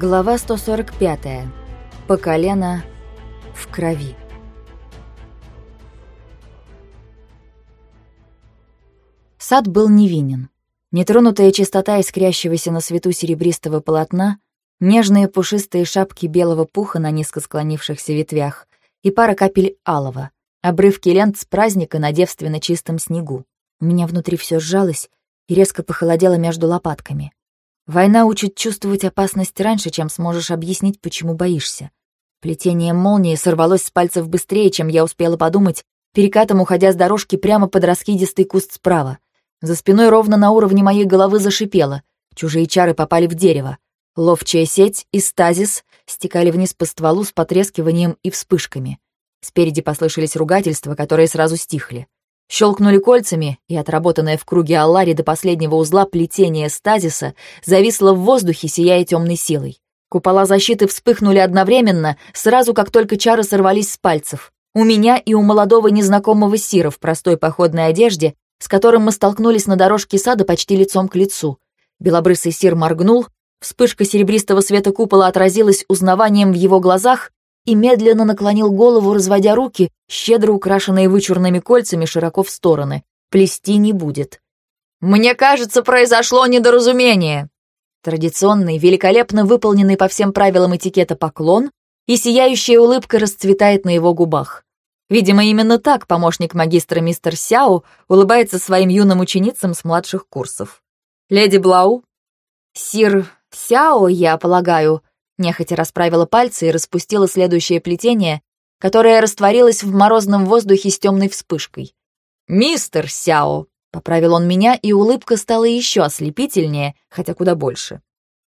Глава 145. По колено в крови. Сад был невинен. Нетронутая чистота искрящегося на свету серебристого полотна, нежные пушистые шапки белого пуха на низко склонившихся ветвях и пара капель алого, обрывки лент с праздника на девственно чистом снегу. У меня внутри все сжалось и резко похолодело между лопатками. Война учит чувствовать опасность раньше, чем сможешь объяснить, почему боишься. Плетение молнии сорвалось с пальцев быстрее, чем я успела подумать, перекатом уходя с дорожки прямо под раскидистый куст справа. За спиной ровно на уровне моей головы зашипело. Чужие чары попали в дерево. Ловчая сеть и стазис стекали вниз по стволу с потрескиванием и вспышками. Спереди послышались ругательства, которые сразу стихли. Щелкнули кольцами, и отработанное в круге Аллари до последнего узла плетение стазиса зависло в воздухе, сияя темной силой. Купола защиты вспыхнули одновременно, сразу как только чары сорвались с пальцев. У меня и у молодого незнакомого Сира в простой походной одежде с которым мы столкнулись на дорожке сада почти лицом к лицу. Белобрысый сир моргнул, вспышка серебристого света купола отразилась узнаванием в его глазах и медленно наклонил голову, разводя руки, щедро украшенные вычурными кольцами, широко в стороны. Плести не будет. «Мне кажется, произошло недоразумение!» Традиционный, великолепно выполненный по всем правилам этикета поклон, и сияющая улыбка расцветает на его губах. Видимо, именно так помощник магистра мистер Сяо улыбается своим юным ученицам с младших курсов. «Леди Блау?» «Сир Сяо, я полагаю», нехотя расправила пальцы и распустила следующее плетение, которое растворилось в морозном воздухе с темной вспышкой. «Мистер Сяо», — поправил он меня, и улыбка стала еще ослепительнее, хотя куда больше.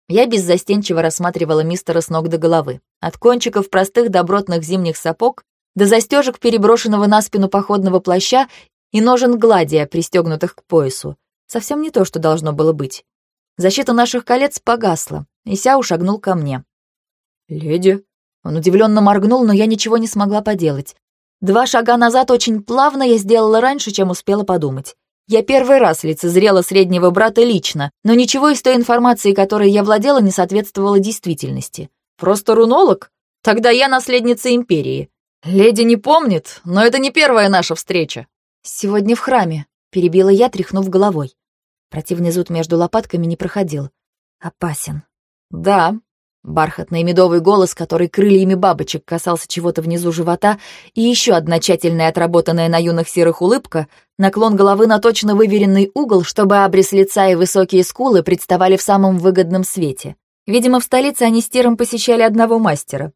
Я беззастенчиво рассматривала мистера с ног до головы. От кончиков простых добротных зимних сапог до застежек переброшенного на спину походного плаща и ножен гладия, пристегнутых к поясу. Совсем не то, что должно было быть. Защита наших колец погасла, и Сяу шагнул ко мне. «Леди?» Он удивленно моргнул, но я ничего не смогла поделать. Два шага назад очень плавно я сделала раньше, чем успела подумать. Я первый раз лицезрела среднего брата лично, но ничего из той информации, которой я владела, не соответствовало действительности. Просто рунолог? Тогда я наследница империи. «Леди не помнит, но это не первая наша встреча». «Сегодня в храме», — перебила я, тряхнув головой. Противный зуд между лопатками не проходил. «Опасен». «Да». Бархатный медовый голос, который крыльями бабочек касался чего-то внизу живота, и еще одна тщательная отработанная на юных серых улыбка, наклон головы на точно выверенный угол, чтобы обрез лица и высокие скулы представали в самом выгодном свете. Видимо, в столице они с Тиром посещали одного мастера.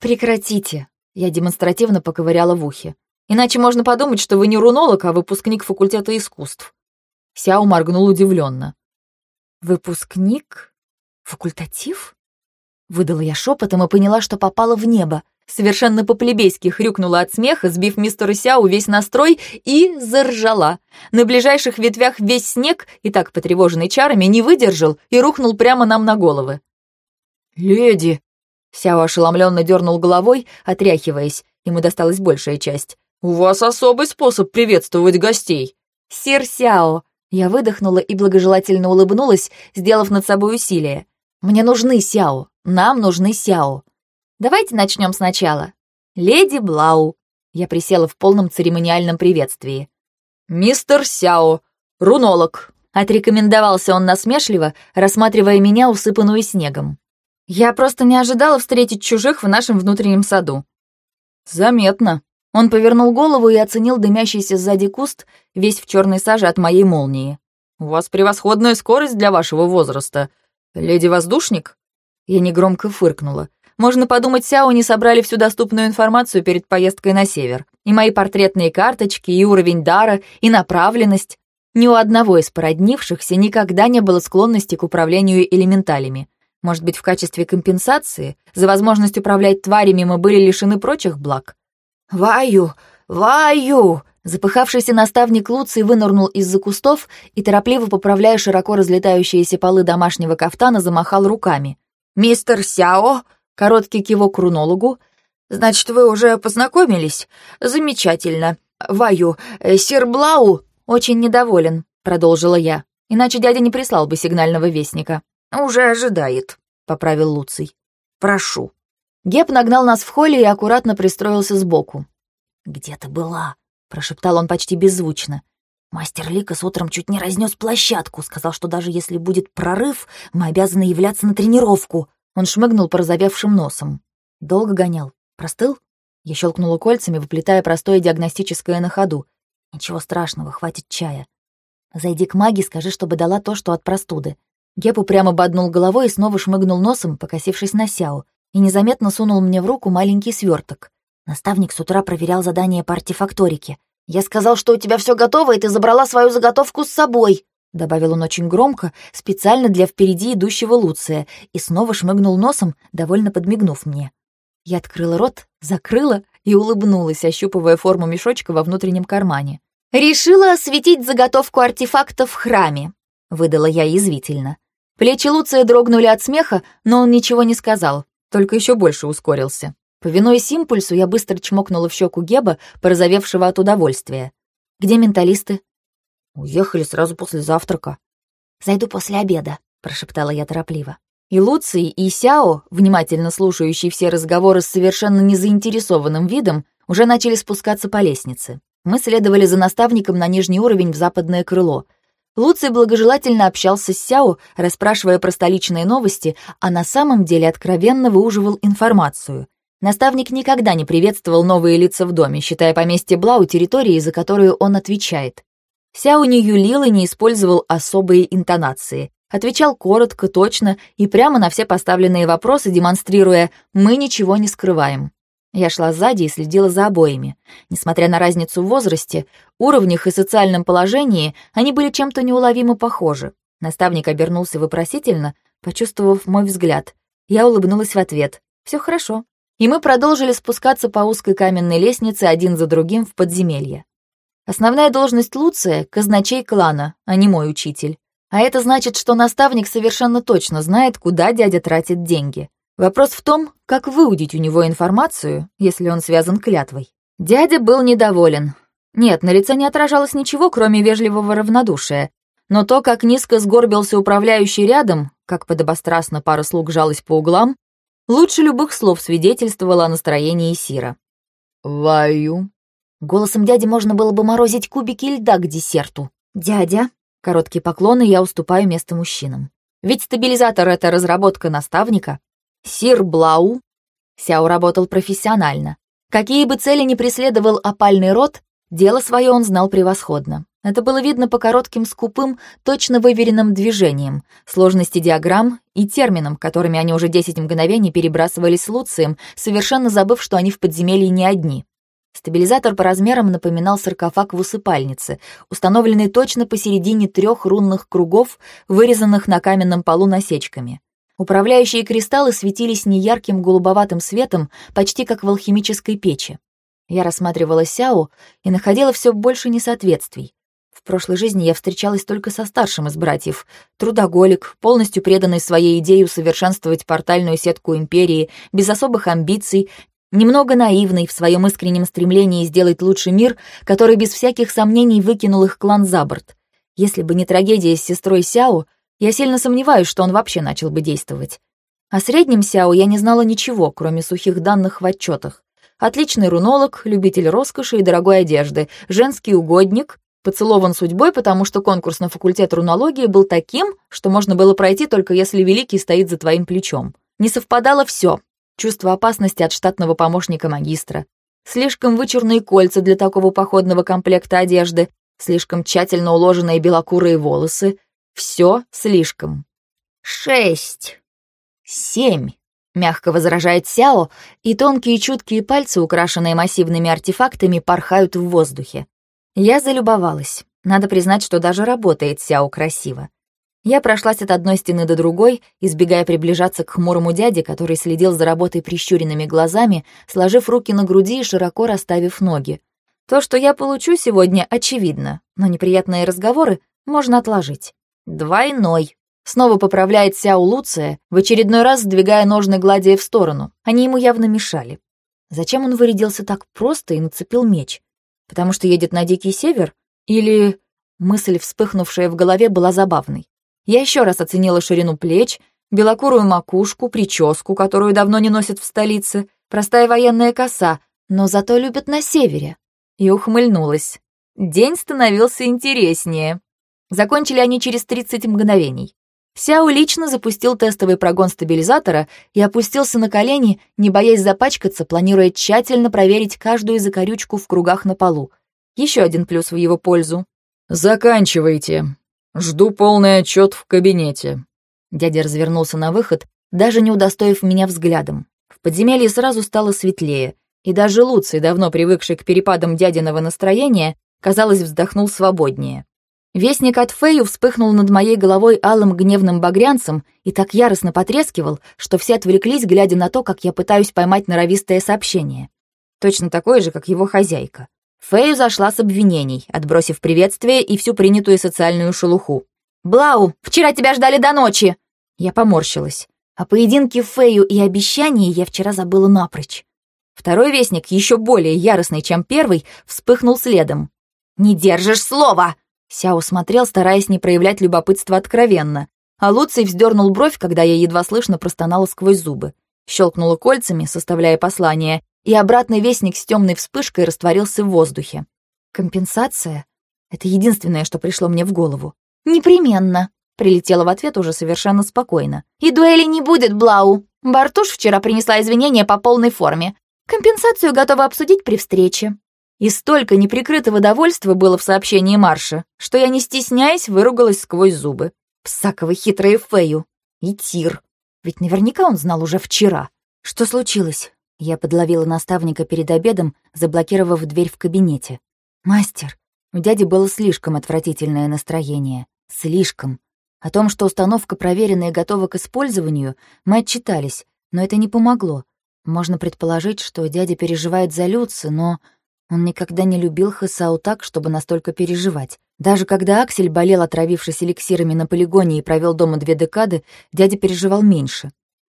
«Прекратите», я демонстративно поковыряла в ухе. «Иначе можно подумать, что вы не рунолог, а выпускник факультета искусств». Сяо моргнул удивленно. «Выпускник? Факультатив?» Выдала я шепотом и поняла, что попала в небо. Совершенно по-плебейски хрюкнула от смеха, сбив мистера Сяо весь настрой, и заржала. На ближайших ветвях весь снег, и так потревоженный чарами, не выдержал и рухнул прямо нам на головы. «Леди!» Сяо ошеломленно дернул головой, отряхиваясь. Ему досталась большая часть. «У вас особый способ приветствовать гостей!» «Сир Сяо!» Я выдохнула и благожелательно улыбнулась, сделав над собой усилие. «Мне нужны Сяо! Нам нужны Сяо!» «Давайте начнем сначала. Леди Блау!» Я присела в полном церемониальном приветствии. «Мистер Сяо! Рунолог!» Отрекомендовался он насмешливо, рассматривая меня, усыпанную снегом. Я просто не ожидала встретить чужих в нашем внутреннем саду. Заметно. Он повернул голову и оценил дымящийся сзади куст, весь в черной саже от моей молнии. «У вас превосходная скорость для вашего возраста. Леди-воздушник?» Я негромко фыркнула. Можно подумать, Сяо не собрали всю доступную информацию перед поездкой на север. И мои портретные карточки, и уровень дара, и направленность. Ни у одного из породнившихся никогда не было склонности к управлению элементалями. Может быть, в качестве компенсации за возможность управлять тварями мы были лишены прочих благ? «Ваю! Ваю!» Запыхавшийся наставник Луций вынырнул из-за кустов и, торопливо поправляя широко разлетающиеся полы домашнего кафтана, замахал руками. «Мистер Сяо!» — короткий кивок рунологу. «Значит, вы уже познакомились? Замечательно. Ваю, э, сир Блау очень недоволен», — продолжила я. «Иначе дядя не прислал бы сигнального вестника». «Уже ожидает». — поправил Луций. «Прошу». Геп нагнал нас в холле и аккуратно пристроился сбоку. «Где ты была?» — прошептал он почти беззвучно. «Мастер Ликас утром чуть не разнес площадку, сказал, что даже если будет прорыв, мы обязаны являться на тренировку». Он шмыгнул порозовевшим носом. Долго гонял. Простыл? Я щелкнула кольцами, выплетая простое диагностическое на ходу. Ничего страшного, хватит чая. Зайди к маге, скажи, чтобы дала то, что от простуды. Геп упрямо боднул головой и снова шмыгнул носом, покосившись на Сяо, и незаметно сунул мне в руку маленький сверток. Наставник с утра проверял задание по артефакторике. «Я сказал, что у тебя все готово, и ты забрала свою заготовку с собой», добавил он очень громко, специально для впереди идущего Луция, и снова шмыгнул носом, довольно подмигнув мне. Я открыла рот, закрыла и улыбнулась, ощупывая форму мешочка во внутреннем кармане. «Решила осветить заготовку артефакта в храме», — выдала я язвительно. Плечи Луция дрогнули от смеха, но он ничего не сказал, только еще больше ускорился. Повинуясь импульсу, я быстро чмокнула в щеку Геба, порозовевшего от удовольствия. «Где менталисты?» «Уехали сразу после завтрака». «Зайду после обеда», — прошептала я торопливо. И Луций, и Сяо, внимательно слушающие все разговоры с совершенно незаинтересованным видом, уже начали спускаться по лестнице. Мы следовали за наставником на нижний уровень в западное крыло — Луций благожелательно общался с Сяо, расспрашивая про столичные новости, а на самом деле откровенно выуживал информацию. Наставник никогда не приветствовал новые лица в доме, считая поместье Блау территорией, за которую он отвечает. Сяо не юлил и не использовал особые интонации. Отвечал коротко, точно и прямо на все поставленные вопросы, демонстрируя «мы ничего не скрываем». Я шла сзади и следила за обоими. Несмотря на разницу в возрасте, уровнях и социальном положении, они были чем-то неуловимо похожи. Наставник обернулся вопросительно, почувствовав мой взгляд. Я улыбнулась в ответ. Все хорошо. И мы продолжили спускаться по узкой каменной лестнице один за другим в подземелье. Основная должность Луция — казначей клана, а не мой учитель. А это значит, что наставник совершенно точно знает, куда дядя тратит деньги. Вопрос в том, как выудить у него информацию, если он связан клятвой. Дядя был недоволен. Нет, на лице не отражалось ничего, кроме вежливого равнодушия. Но то, как низко сгорбился управляющий рядом, как подобострастно пара слуг жалась по углам, лучше любых слов свидетельствовало о настроении Сира. «Ваю». Голосом дяди можно было бы морозить кубики льда к десерту. «Дядя». Короткие поклоны я уступаю место мужчинам. Ведь стабилизатор — это разработка наставника. Сир Блау. Сяо работал профессионально. Какие бы цели ни преследовал опальный рот, дело свое он знал превосходно. Это было видно по коротким, скупым, точно выверенным движениям, сложности диаграмм и терминам, которыми они уже 10 мгновений перебрасывались с Луцием, совершенно забыв, что они в подземелье не одни. Стабилизатор по размерам напоминал саркофаг в усыпальнице, установленный точно посередине трех рунных кругов, вырезанных на каменном полу насечками. Управляющие кристаллы светились неярким голубоватым светом, почти как в алхимической печи. Я рассматривала Сяо и находила все больше несоответствий. В прошлой жизни я встречалась только со старшим из братьев, трудоголик, полностью преданный своей идее усовершенствовать портальную сетку Империи, без особых амбиций, немного наивный в своем искреннем стремлении сделать лучший мир, который без всяких сомнений выкинул их клан за борт. Если бы не трагедия с сестрой Сяо, я сильно сомневаюсь, что он вообще начал бы действовать. О среднем Сяо я не знала ничего, кроме сухих данных в отчетах. Отличный рунолог, любитель роскоши и дорогой одежды, женский угодник, поцелован судьбой, потому что конкурс на факультет рунологии был таким, что можно было пройти только если Великий стоит за твоим плечом. Не совпадало все. Чувство опасности от штатного помощника магистра. Слишком вычурные кольца для такого походного комплекта одежды, слишком тщательно уложенные белокурые волосы, все слишком. Шесть. Семь. Мягко возражает Сяо, и тонкие чуткие пальцы, украшенные массивными артефактами, порхают в воздухе. Я залюбовалась. Надо признать, что даже работает Сяо красиво. Я прошлась от одной стены до другой, избегая приближаться к хмурому дяде, который следил за работой прищуренными глазами, сложив руки на груди и широко расставив ноги. То, что я получу сегодня, очевидно, но неприятные разговоры можно отложить. «Двойной», — снова поправляет Сяо Луция, в очередной раз сдвигая ножны гладия в сторону. Они ему явно мешали. Зачем он вырядился так просто и нацепил меч? Потому что едет на Дикий Север? Или... Мысль, вспыхнувшая в голове, была забавной. Я еще раз оценила ширину плеч, белокурую макушку, прическу, которую давно не носят в столице, простая военная коса, но зато любят на севере. И ухмыльнулась. День становился интереснее. Закончили они через 30 мгновений. Сяо лично запустил тестовый прогон стабилизатора и опустился на колени, не боясь запачкаться, планируя тщательно проверить каждую закорючку в кругах на полу. Еще один плюс в его пользу. «Заканчивайте. Жду полный отчет в кабинете». Дядя развернулся на выход, даже не удостоив меня взглядом. В подземелье сразу стало светлее, и даже Луций, давно привыкший к перепадам дядиного настроения, казалось, вздохнул свободнее. Вестник от Фею вспыхнул над моей головой алым гневным багрянцем и так яростно потрескивал, что все отвлеклись, глядя на то, как я пытаюсь поймать норовистое сообщение. Точно такое же, как его хозяйка. Фею зашла с обвинений, отбросив приветствие и всю принятую социальную шелуху. «Блау, вчера тебя ждали до ночи!» Я поморщилась. О поединке Фею и обещании я вчера забыла напрочь. Второй вестник, еще более яростный, чем первый, вспыхнул следом. «Не держишь слова!» Сяо смотрел, стараясь не проявлять любопытства откровенно, а Луций вздернул бровь, когда я едва слышно простонала сквозь зубы. Щелкнула кольцами, составляя послание, и обратный вестник с темной вспышкой растворился в воздухе. Компенсация? Это единственное, что пришло мне в голову. «Непременно», — прилетела в ответ уже совершенно спокойно. «И дуэли не будет, Блау. Бартуш вчера принесла извинения по полной форме. Компенсацию готова обсудить при встрече». И столько неприкрытого довольства было в сообщении Марша, что я, не стесняясь, выругалась сквозь зубы. Псакова хитрая Фею. И Тир. Ведь наверняка он знал уже вчера. Что случилось? Я подловила наставника перед обедом, заблокировав дверь в кабинете. «Мастер, у дяди было слишком отвратительное настроение. Слишком. О том, что установка проверена и готова к использованию, мы отчитались, но это не помогло. Можно предположить, что дядя переживает за Люци, но он никогда не любил Хасау так, чтобы настолько переживать. Даже когда Аксель болел, отравившись эликсирами на полигоне и провел дома две декады, дядя переживал меньше.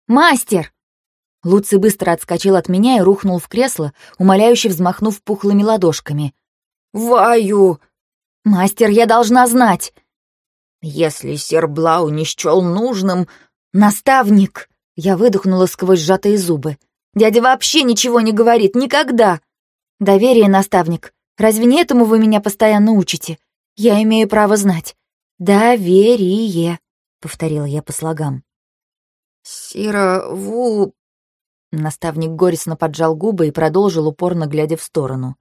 «Мастер!» Луций быстро отскочил от меня и рухнул в кресло, умоляюще взмахнув пухлыми ладошками. «Ваю!» «Мастер, я должна знать!» «Если сэр Блау не счел нужным...» «Наставник!» Я выдохнула сквозь сжатые зубы. «Дядя вообще ничего не говорит, никогда!» Доверие, наставник. Разве не этому вы меня постоянно учите? Я имею право знать. Доверие, повторила я по слогам. Сира Ву... Наставник горестно поджал губы и продолжил, упорно глядя в сторону.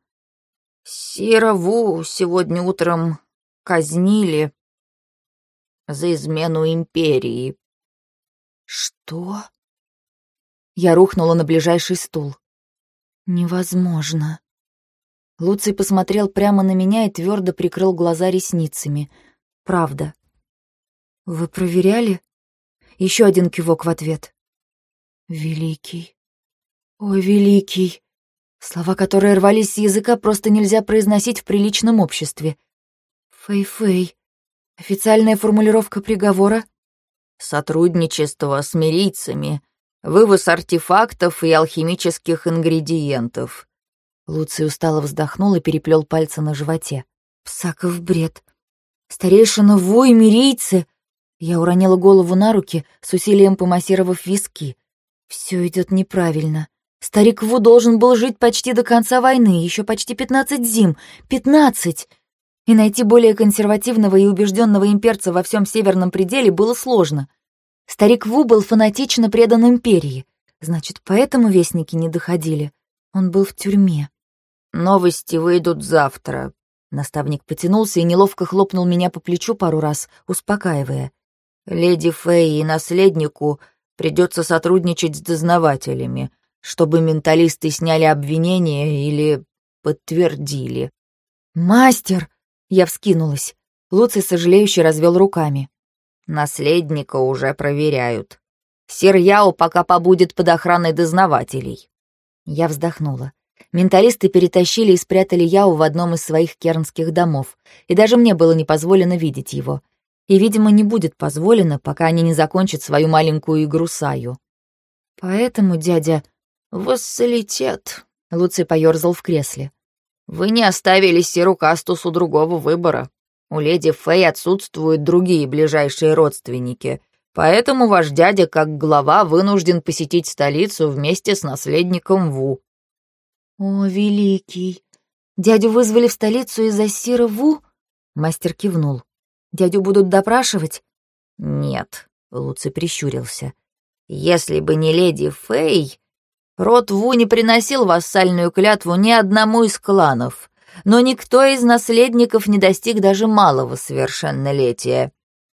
Сира Ву сегодня утром казнили за измену империи. Что? Я рухнула на ближайший стул. Невозможно. Луций посмотрел прямо на меня и твердо прикрыл глаза ресницами. «Правда». «Вы проверяли?» Еще один кивок в ответ. «Великий. Ой, великий!» Слова, которые рвались с языка, просто нельзя произносить в приличном обществе. «Фэй-фэй. Официальная формулировка приговора?» «Сотрудничество с мирийцами. Вывоз артефактов и алхимических ингредиентов. Луций устало вздохнул и переплел пальцы на животе. «Псаков бред! Старейшина вой, мирийцы!» Я уронила голову на руки, с усилием помассировав виски. Все идет неправильно. Старик Ву должен был жить почти до конца войны, еще почти пятнадцать зим. Пятнадцать! И найти более консервативного и убежденного имперца во всем северном пределе было сложно. Старик Ву был фанатично предан империи. Значит, поэтому вестники не доходили. Он был в тюрьме. «Новости выйдут завтра». Наставник потянулся и неловко хлопнул меня по плечу пару раз, успокаивая. «Леди Фэй и наследнику придется сотрудничать с дознавателями, чтобы менталисты сняли обвинения или подтвердили». «Мастер!» — я вскинулась. Луций сожалеюще развел руками. «Наследника уже проверяют. Сир Яо пока побудет под охраной дознавателей». Я вздохнула. Менталисты перетащили и спрятали Яу в одном из своих кернских домов, и даже мне было не позволено видеть его. И, видимо, не будет позволено, пока они не закончат свою маленькую игру Саю. Поэтому, дядя... «Вассалитет», — Луций поёрзал в кресле. «Вы не оставили Сиру Кастусу другого выбора. У леди Фэй отсутствуют другие ближайшие родственники, Поэтому ваш дядя, как глава, вынужден посетить столицу вместе с наследником Ву». «О, великий! Дядю вызвали в столицу из-за Сира Ву?» Мастер кивнул. «Дядю будут допрашивать?» «Нет», — Луций прищурился. «Если бы не леди Фэй, род Ву не приносил вассальную клятву ни одному из кланов, но никто из наследников не достиг даже малого совершеннолетия.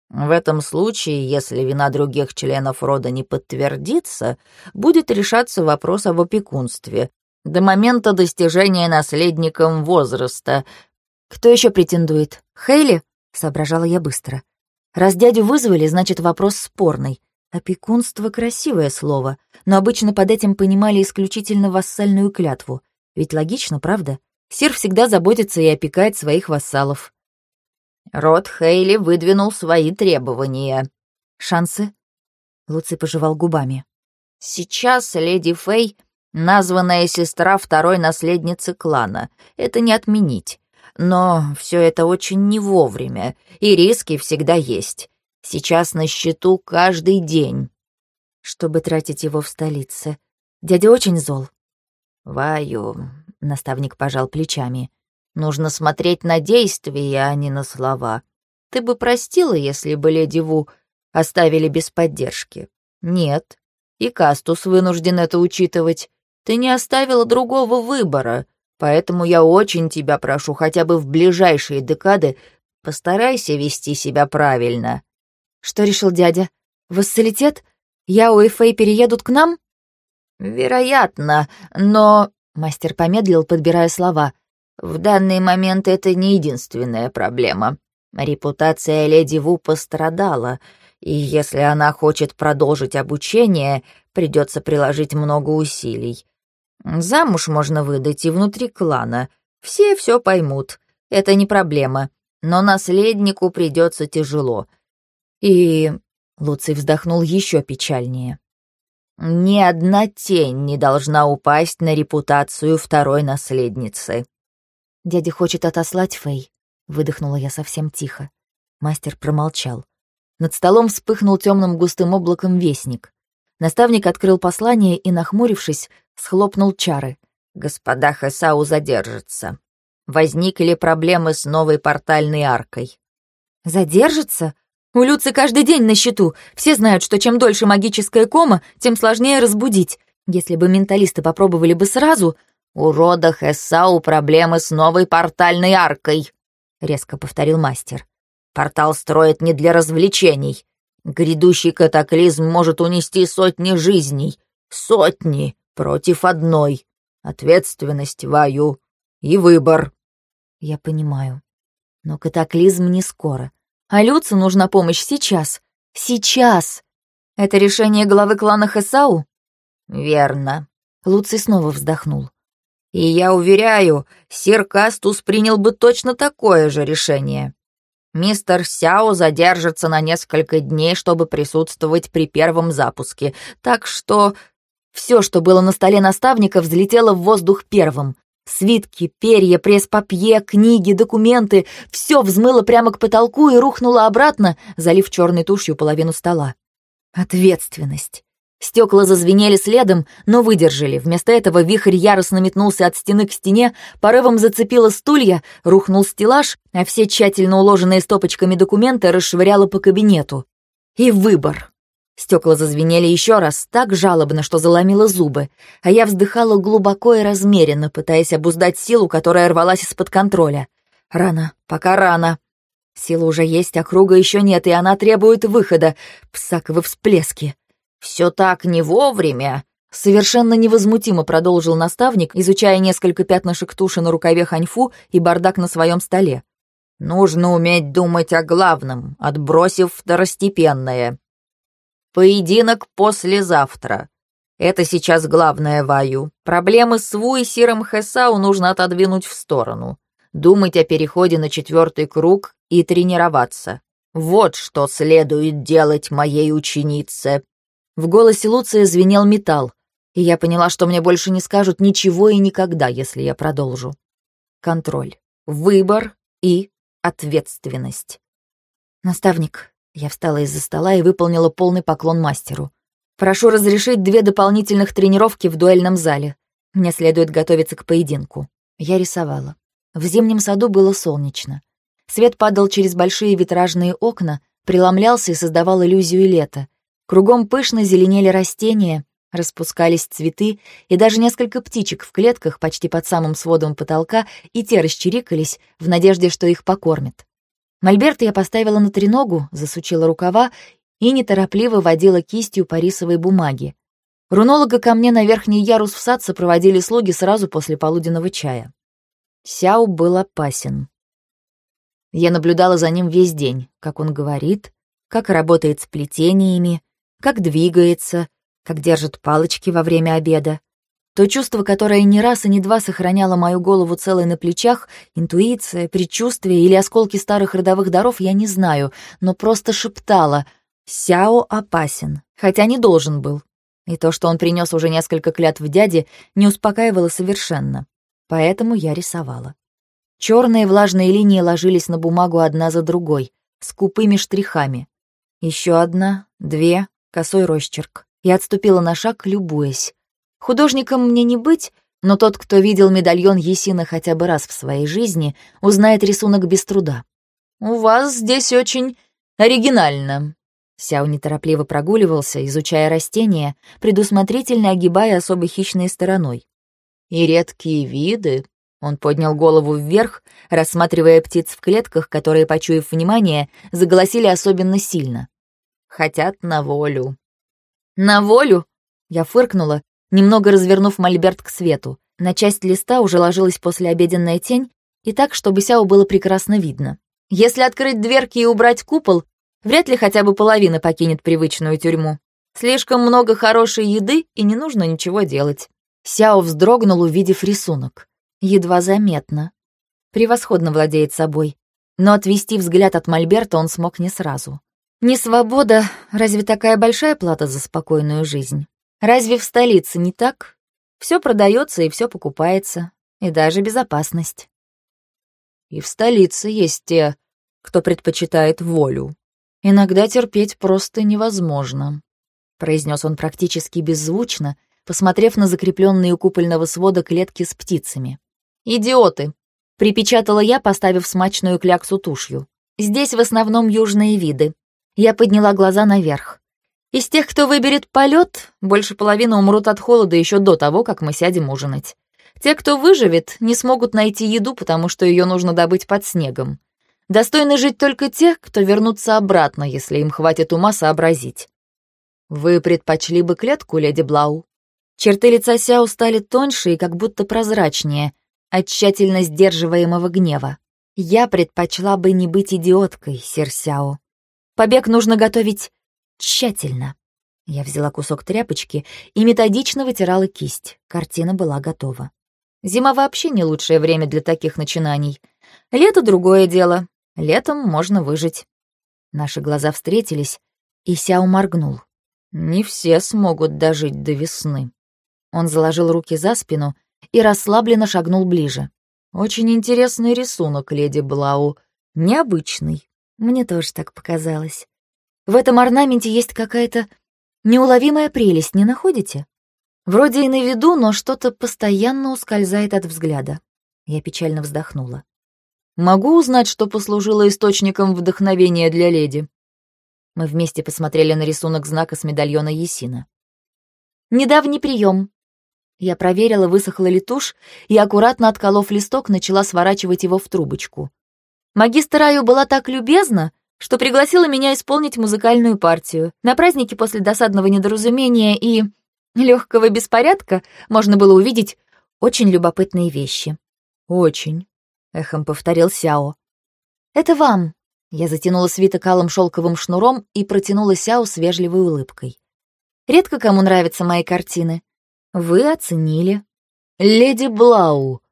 В этом случае, если вина других членов рода не подтвердится, будет решаться вопрос об опекунстве до момента достижения наследником возраста. «Кто еще претендует? Хейли?» — соображала я быстро. «Раз дядю вызвали, значит, вопрос спорный. Опекунство — красивое слово, но обычно под этим понимали исключительно вассальную клятву. Ведь логично, правда? Сир всегда заботится и опекает своих вассалов. Род Хейли выдвинул свои требования. Шансы? Луций пожевал губами. Сейчас леди Фей — названная сестра второй наследницы клана. Это не отменить. Но все это очень не вовремя, и риски всегда есть. Сейчас на счету каждый день. Чтобы тратить его в столице. Дядя очень зол. Ваю, наставник пожал плечами. Нужно смотреть на действия, а не на слова. Ты бы простила, если бы леди Ву оставили без поддержки? Нет. И Кастус вынужден это учитывать. Ты не оставила другого выбора, поэтому я очень тебя прошу, хотя бы в ближайшие декады постарайся вести себя правильно. Что решил дядя? Вассалитет? Я и Фэй переедут к нам? Вероятно, но... Мастер помедлил, подбирая слова — в данный момент это не единственная проблема. Репутация леди Ву пострадала, и если она хочет продолжить обучение, придется приложить много усилий. Замуж можно выдать и внутри клана. Все все поймут. Это не проблема. Но наследнику придется тяжело. И... Луций вздохнул еще печальнее. Ни одна тень не должна упасть на репутацию второй наследницы. «Дядя хочет отослать Фэй», — выдохнула я совсем тихо. Мастер промолчал. Над столом вспыхнул темным густым облаком вестник. Наставник открыл послание и, нахмурившись, схлопнул чары. «Господа Хэсау задержатся. Возникли проблемы с новой портальной аркой». «Задержится? У Люцы каждый день на счету. Все знают, что чем дольше магическая кома, тем сложнее разбудить. Если бы менталисты попробовали бы сразу, «У рода Хессау проблемы с новой портальной аркой», — резко повторил мастер. «Портал строят не для развлечений. Грядущий катаклизм может унести сотни жизней. Сотни против одной. Ответственность, Ваю. И выбор». «Я понимаю. Но катаклизм не скоро. А Люцу нужна помощь сейчас. Сейчас!» «Это решение главы клана Хесау?» «Верно». Луций снова вздохнул. И я уверяю, сир Кастус принял бы точно такое же решение. Мистер Сяо задержится на несколько дней, чтобы присутствовать при первом запуске, так что все, что было на столе наставника, взлетело в воздух первым. Свитки, перья, пресс-папье, книги, документы — все взмыло прямо к потолку и рухнуло обратно, залив черной тушью половину стола. Ответственность. Стекла зазвенели следом, но выдержали. Вместо этого вихрь яростно метнулся от стены к стене, порывом зацепило стулья, рухнул стеллаж, а все тщательно уложенные стопочками документы расшвыряло по кабинету. И выбор. Стекла зазвенели еще раз, так жалобно, что заломило зубы, а я вздыхала глубоко и размеренно, пытаясь обуздать силу, которая рвалась из-под контроля. Рано, пока рано. Сила уже есть, а круга еще нет, и она требует выхода. Псаковы всплески. «Все так не вовремя», — совершенно невозмутимо продолжил наставник, изучая несколько пятнышек туши на рукаве ханьфу и бардак на своем столе. «Нужно уметь думать о главном, отбросив второстепенное. Поединок послезавтра. Это сейчас главное, Ваю. Проблемы с Ву и Сиром Хэсау нужно отодвинуть в сторону. Думать о переходе на четвертый круг и тренироваться. Вот что следует делать моей ученице». В голосе Луция звенел металл, и я поняла, что мне больше не скажут ничего и никогда, если я продолжу. Контроль, выбор и ответственность. «Наставник, Я встала из-за стола и выполнила полный поклон мастеру. «Прошу разрешить две дополнительных тренировки в дуэльном зале. Мне следует готовиться к поединку». Я рисовала. В зимнем саду было солнечно. Свет падал через большие витражные окна, преломлялся и создавал иллюзию лета. Кругом пышно зеленели растения, распускались цветы, и даже несколько птичек в клетках почти под самым сводом потолка и те расчирикались в надежде, что их покормят. Мольберт я поставила на треногу, засучила рукава и неторопливо водила кистью по рисовой бумаге. Рунолога ко мне на верхний ярус в сад сопроводили слуги сразу после полуденного чая. Сяо был опасен. Я наблюдала за ним весь день, как он говорит, как работает с плетениями, как двигается, как держит палочки во время обеда. То чувство, которое не раз и не два сохраняло мою голову целой на плечах, интуиция, предчувствие или осколки старых родовых даров, я не знаю, но просто шептала «Сяо опасен», хотя не должен был. И то, что он принес уже несколько клятв дяде, не успокаивало совершенно. Поэтому я рисовала. Черные влажные линии ложились на бумагу одна за другой, с купыми штрихами. Еще одна, две, косой росчерк. Я отступила на шаг, любуясь. Художником мне не быть, но тот, кто видел медальон Есина хотя бы раз в своей жизни, узнает рисунок без труда. «У вас здесь очень оригинально». Сяо неторопливо прогуливался, изучая растения, предусмотрительно огибая особо хищной стороной. «И редкие виды». Он поднял голову вверх, рассматривая птиц в клетках, которые, почуяв внимание, заголосили особенно сильно. «Хотят на волю». «На волю?» Я фыркнула немного развернув мольберт к свету. На часть листа уже ложилась послеобеденная тень, и так, чтобы Сяо было прекрасно видно. Если открыть дверки и убрать купол, вряд ли хотя бы половина покинет привычную тюрьму. Слишком много хорошей еды, и не нужно ничего делать. Сяо вздрогнул, увидев рисунок. Едва заметно. Превосходно владеет собой. Но отвести взгляд от Мольберта он смог не сразу. Не свобода, разве такая большая плата за спокойную жизнь? Разве в столице не так? Все продается и все покупается, и даже безопасность. И в столице есть те, кто предпочитает волю. Иногда терпеть просто невозможно, произнес он практически беззвучно, посмотрев на закрепленные у купольного свода клетки с птицами. «Идиоты!» — припечатала я, поставив смачную кляксу тушью. «Здесь в основном южные виды». Я подняла глаза наверх. Из тех, кто выберет полет, больше половины умрут от холода еще до того, как мы сядем ужинать. Те, кто выживет, не смогут найти еду, потому что ее нужно добыть под снегом. Достойны жить только те, кто вернутся обратно, если им хватит ума сообразить. Вы предпочли бы клетку, леди Блау? Черты лица Сяо стали тоньше и как будто прозрачнее от тщательно сдерживаемого гнева. Я предпочла бы не быть идиоткой, сир Сяо. Побег нужно готовить Тщательно. Я взяла кусок тряпочки и методично вытирала кисть. Картина была готова. Зима вообще не лучшее время для таких начинаний. Лето — другое дело. Летом можно выжить. Наши глаза встретились, и Сяо моргнул. Не все смогут дожить до весны. Он заложил руки за спину и расслабленно шагнул ближе. Очень интересный рисунок, леди Блау. Необычный. Мне тоже так показалось. В этом орнаменте есть какая-то неуловимая прелесть, не находите? Вроде и на виду, но что-то постоянно ускользает от взгляда. Я печально вздохнула. Могу узнать, что послужило источником вдохновения для леди? Мы вместе посмотрели на рисунок знака с медальона Есина. Недавний прием. Я проверила, высохла ли тушь, и, аккуратно отколов листок, начала сворачивать его в трубочку. Магистр Аю была так любезна, что пригласила меня исполнить музыкальную партию. На празднике после досадного недоразумения и легкого беспорядка можно было увидеть очень любопытные вещи. «Очень», — эхом повторил Сяо. «Это вам». Я затянула свиток алым шелковым шнуром и протянула Сяо с вежливой улыбкой. «Редко кому нравятся мои картины. Вы оценили». «Леди Блау»,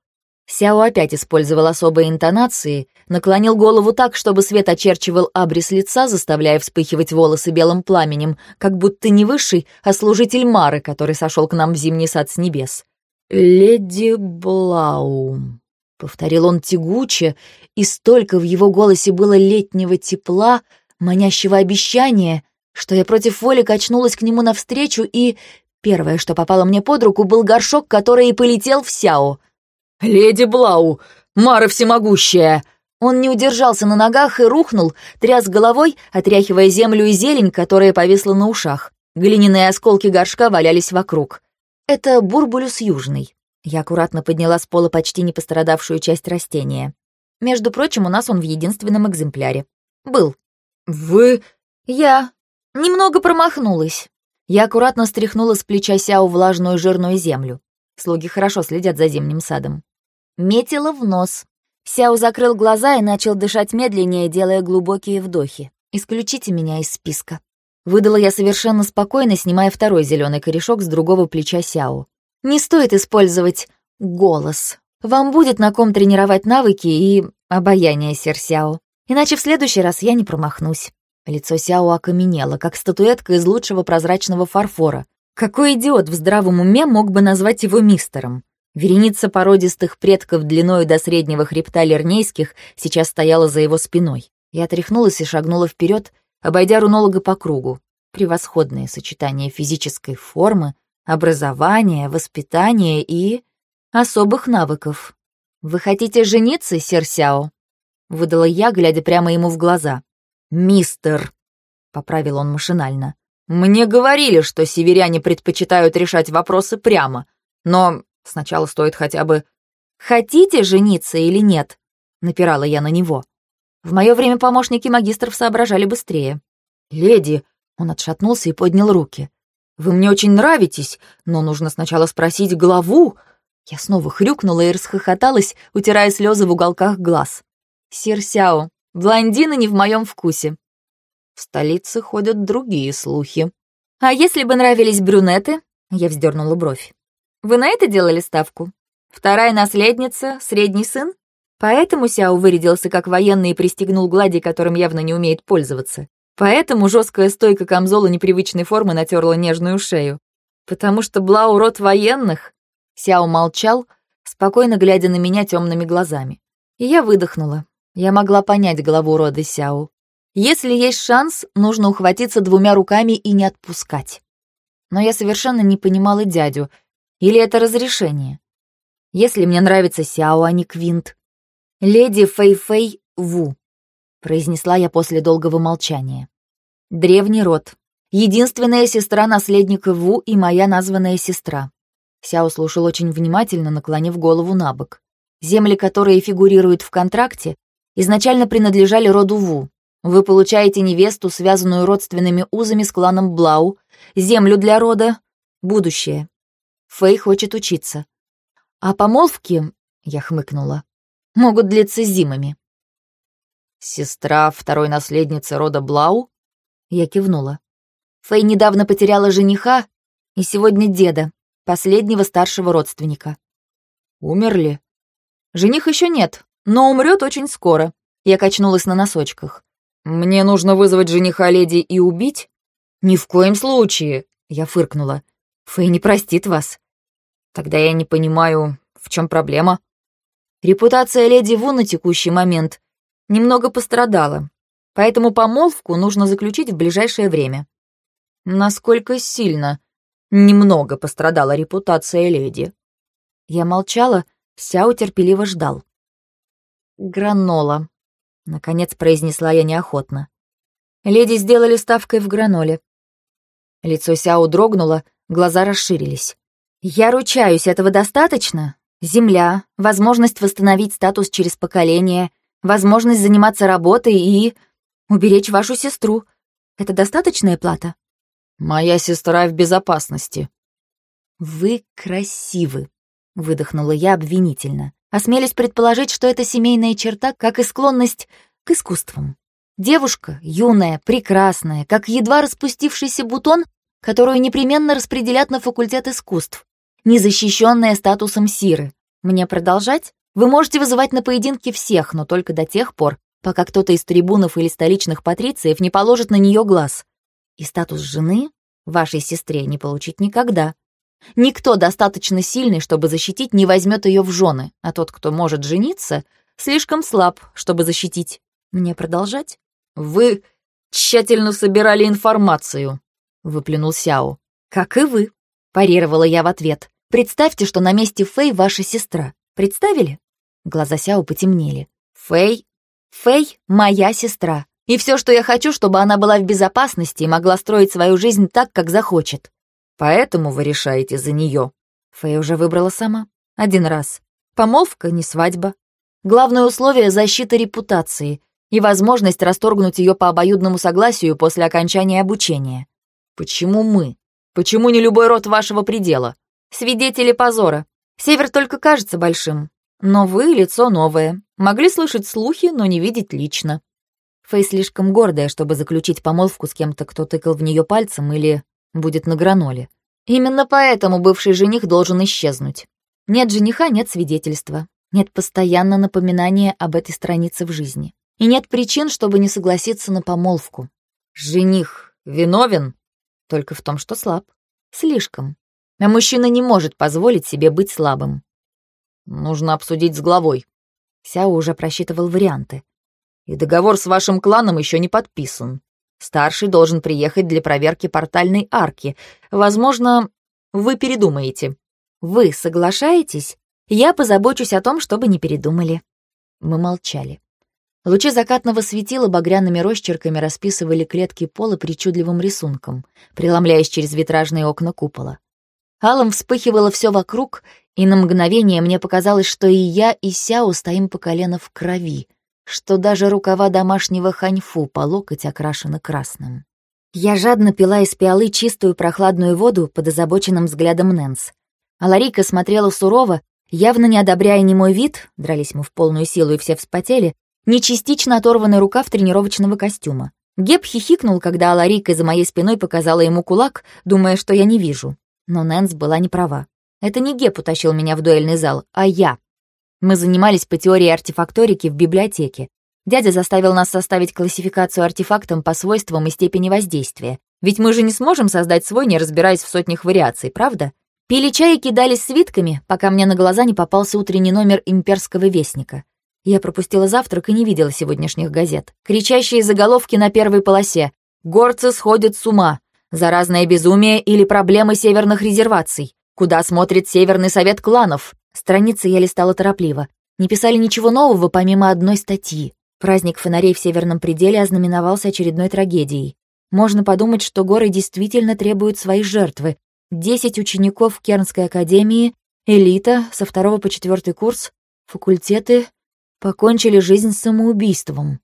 Сяо опять использовал особые интонации, наклонил голову так, чтобы свет очерчивал абрис лица, заставляя вспыхивать волосы белым пламенем, как будто не высший, а служитель Мары, который сошел к нам в зимний сад с небес. «Леди Блаум», — повторил он тягуче, и столько в его голосе было летнего тепла, манящего обещания, что я против воли качнулась к нему навстречу, и первое, что попало мне под руку, был горшок, который и полетел в Сяо. «Леди Блау, Мара всемогущая!» Он не удержался на ногах и рухнул, тряс головой, отряхивая землю и зелень, которая повисла на ушах. Глиняные осколки горшка валялись вокруг. Это бурбулюс южный. Я аккуратно подняла с пола почти не пострадавшую часть растения. Между прочим, у нас он в единственном экземпляре. Был. «Вы...» «Я...» Немного промахнулась. Я аккуратно стряхнула с плеча Сяо влажную жирную землю. Слуги хорошо следят за зимним садом. Метила в нос. Сяо закрыл глаза и начал дышать медленнее, делая глубокие вдохи. «Исключите меня из списка». Выдала я совершенно спокойно, снимая второй зеленый корешок с другого плеча Сяо. «Не стоит использовать голос. Вам будет на ком тренировать навыки и обаяние, сэр Сяо. Иначе в следующий раз я не промахнусь». Лицо Сяо окаменело, как статуэтка из лучшего прозрачного фарфора. Какой идиот в здравом уме мог бы назвать его мистером? Вереница породистых предков длиною до среднего хребта лернейских сейчас стояла за его спиной. Я отряхнулась и шагнула вперед, обойдя рунолога по кругу. Превосходное сочетание физической формы, образования, воспитания и... особых навыков. «Вы хотите жениться, сэр Сяо?» — выдала я, глядя прямо ему в глаза. «Мистер», — поправил он машинально, — «мне говорили, что северяне предпочитают решать вопросы прямо, но сначала стоит хотя бы...» «Хотите жениться или нет?» — напирала я на него. В мое время помощники магистров соображали быстрее. «Леди», — он отшатнулся и поднял руки, — «вы мне очень нравитесь, но нужно сначала спросить главу». Я снова хрюкнула и расхохоталась, утирая слезы в уголках глаз. «Сир Сяо, Блондины не в моем вкусе. В столице ходят другие слухи. А если бы нравились брюнеты? Я вздернула бровь. Вы на это делали ставку? Вторая наследница, средний сын? Поэтому Сяо вырядился как военный и пристегнул глади, которым явно не умеет пользоваться. Поэтому жесткая стойка камзола непривычной формы натерла нежную шею. Потому что Блау род военных? Сяо молчал, спокойно глядя на меня темными глазами. И я выдохнула. Я могла понять главу рода Сяо. Если есть шанс, нужно ухватиться двумя руками и не отпускать. Но я совершенно не понимала дядю. Или это разрешение? Если мне нравится Сяо, а не Квинт. «Леди Фэй-Фэй Ву», — произнесла я после долгого молчания. «Древний род. Единственная сестра наследника Ву и моя названная сестра». Сяо слушал очень внимательно, наклонив голову на бок. Земли, которые фигурируют в контракте, изначально принадлежали роду Ву. Вы получаете невесту, связанную родственными узами с кланом Блау, землю для рода, будущее. Фэй хочет учиться. А помолвки, я хмыкнула, могут длиться зимами. Сестра второй наследницы рода Блау? Я кивнула. Фэй недавно потеряла жениха и сегодня деда, последнего старшего родственника. Умерли? Жених еще нет, но умрет очень скоро. Я качнулась на носочках. Мне нужно вызвать жениха леди и убить? Ни в коем случае, я фыркнула. Фэй не простит вас. Тогда я не понимаю, в чем проблема. Репутация леди Ву на текущий момент немного пострадала, поэтому помолвку нужно заключить в ближайшее время. Насколько сильно немного пострадала репутация леди? Я молчала, Сяо терпеливо ждал. «Гранола», — наконец произнесла я неохотно. Леди сделали ставкой в граноле. Лицо Сяо дрогнуло, глаза расширились. «Я ручаюсь, этого достаточно? Земля, возможность восстановить статус через поколение, возможность заниматься работой и... уберечь вашу сестру. Это достаточная плата?» «Моя сестра в безопасности». «Вы красивы», — выдохнула я обвинительно. Осмелюсь предположить, что это семейная черта, как и склонность к искусствам. Девушка, юная, прекрасная, как едва распустившийся бутон, которую непременно распределят на факультет искусств, незащищенная статусом Сиры. Мне продолжать? Вы можете вызывать на поединки всех, но только до тех пор, пока кто-то из трибунов или столичных патрициев не положит на нее глаз. И статус жены вашей сестре не получить никогда. Никто достаточно сильный, чтобы защитить, не возьмет ее в жены, а тот, кто может жениться, слишком слаб, чтобы защитить. Мне продолжать? Вы тщательно собирали информацию», — выплюнул Сяо. «Как и вы», — парировала я в ответ. «Представьте, что на месте Фэй ваша сестра. Представили?» Глаза Сяо потемнели. «Фэй? Фэй — моя сестра. И все, что я хочу, чтобы она была в безопасности и могла строить свою жизнь так, как захочет. Поэтому вы решаете за нее. Фэй уже выбрала сама. Один раз. Помолвка, не свадьба. Главное условие — защита репутации и возможность расторгнуть ее по обоюдному согласию после окончания обучения. Почему мы? Почему не любой род вашего предела? Свидетели позора. Север только кажется большим. Но вы — лицо новое. Могли слышать слухи, но не видеть лично. Фэй слишком гордая, чтобы заключить помолвку с кем-то, кто тыкал в нее пальцем или будет на граноле. Именно поэтому бывший жених должен исчезнуть. Нет жениха — нет свидетельства. Нет постоянно напоминания об этой странице в жизни. И нет причин, чтобы не согласиться на помолвку. Жених виновен? Только в том, что слаб. Слишком. А мужчина не может позволить себе быть слабым. Нужно обсудить с главой. Сяо уже просчитывал варианты. И договор с вашим кланом еще не подписан. Старший должен приехать для проверки портальной арки. Возможно, вы передумаете. Вы соглашаетесь? Я позабочусь о том, чтобы не передумали. Мы молчали. Лучи закатного светила багряными росчерками расписывали клетки пола причудливым рисунком, преломляясь через витражные окна купола. Алом вспыхивало все вокруг, и на мгновение мне показалось, что и я, и Сяо стоим по колено в крови, что даже рукава домашнего ханьфу по локоть окрашены красным. Я жадно пила из пиалы чистую прохладную воду под озабоченным взглядом Нэнс. А Ларика смотрела сурово, явно не одобряя ни мой вид, дрались мы в полную силу и все вспотели, ни частично оторванный рукав тренировочного костюма. Геб хихикнул, когда Аларика за моей спиной показала ему кулак, думая, что я не вижу. Но Нэнс была не права. Это не Геб утащил меня в дуэльный зал, а я. Мы занимались по теории артефакторики в библиотеке. Дядя заставил нас составить классификацию артефактам по свойствам и степени воздействия. Ведь мы же не сможем создать свой, не разбираясь в сотнях вариаций, правда? Пили чай и кидались свитками, пока мне на глаза не попался утренний номер имперского вестника. Я пропустила завтрак и не видела сегодняшних газет. Кричащие заголовки на первой полосе. «Горцы сходят с ума», «Заразное безумие» или «Проблемы северных резерваций», «Куда смотрит Северный совет кланов», Страницы я листала торопливо. Не писали ничего нового, помимо одной статьи. Праздник фонарей в Северном пределе ознаменовался очередной трагедией. Можно подумать, что горы действительно требуют своей жертвы. Десять учеников Кернской академии, элита со второго по четвертый курс, факультеты покончили жизнь самоубийством.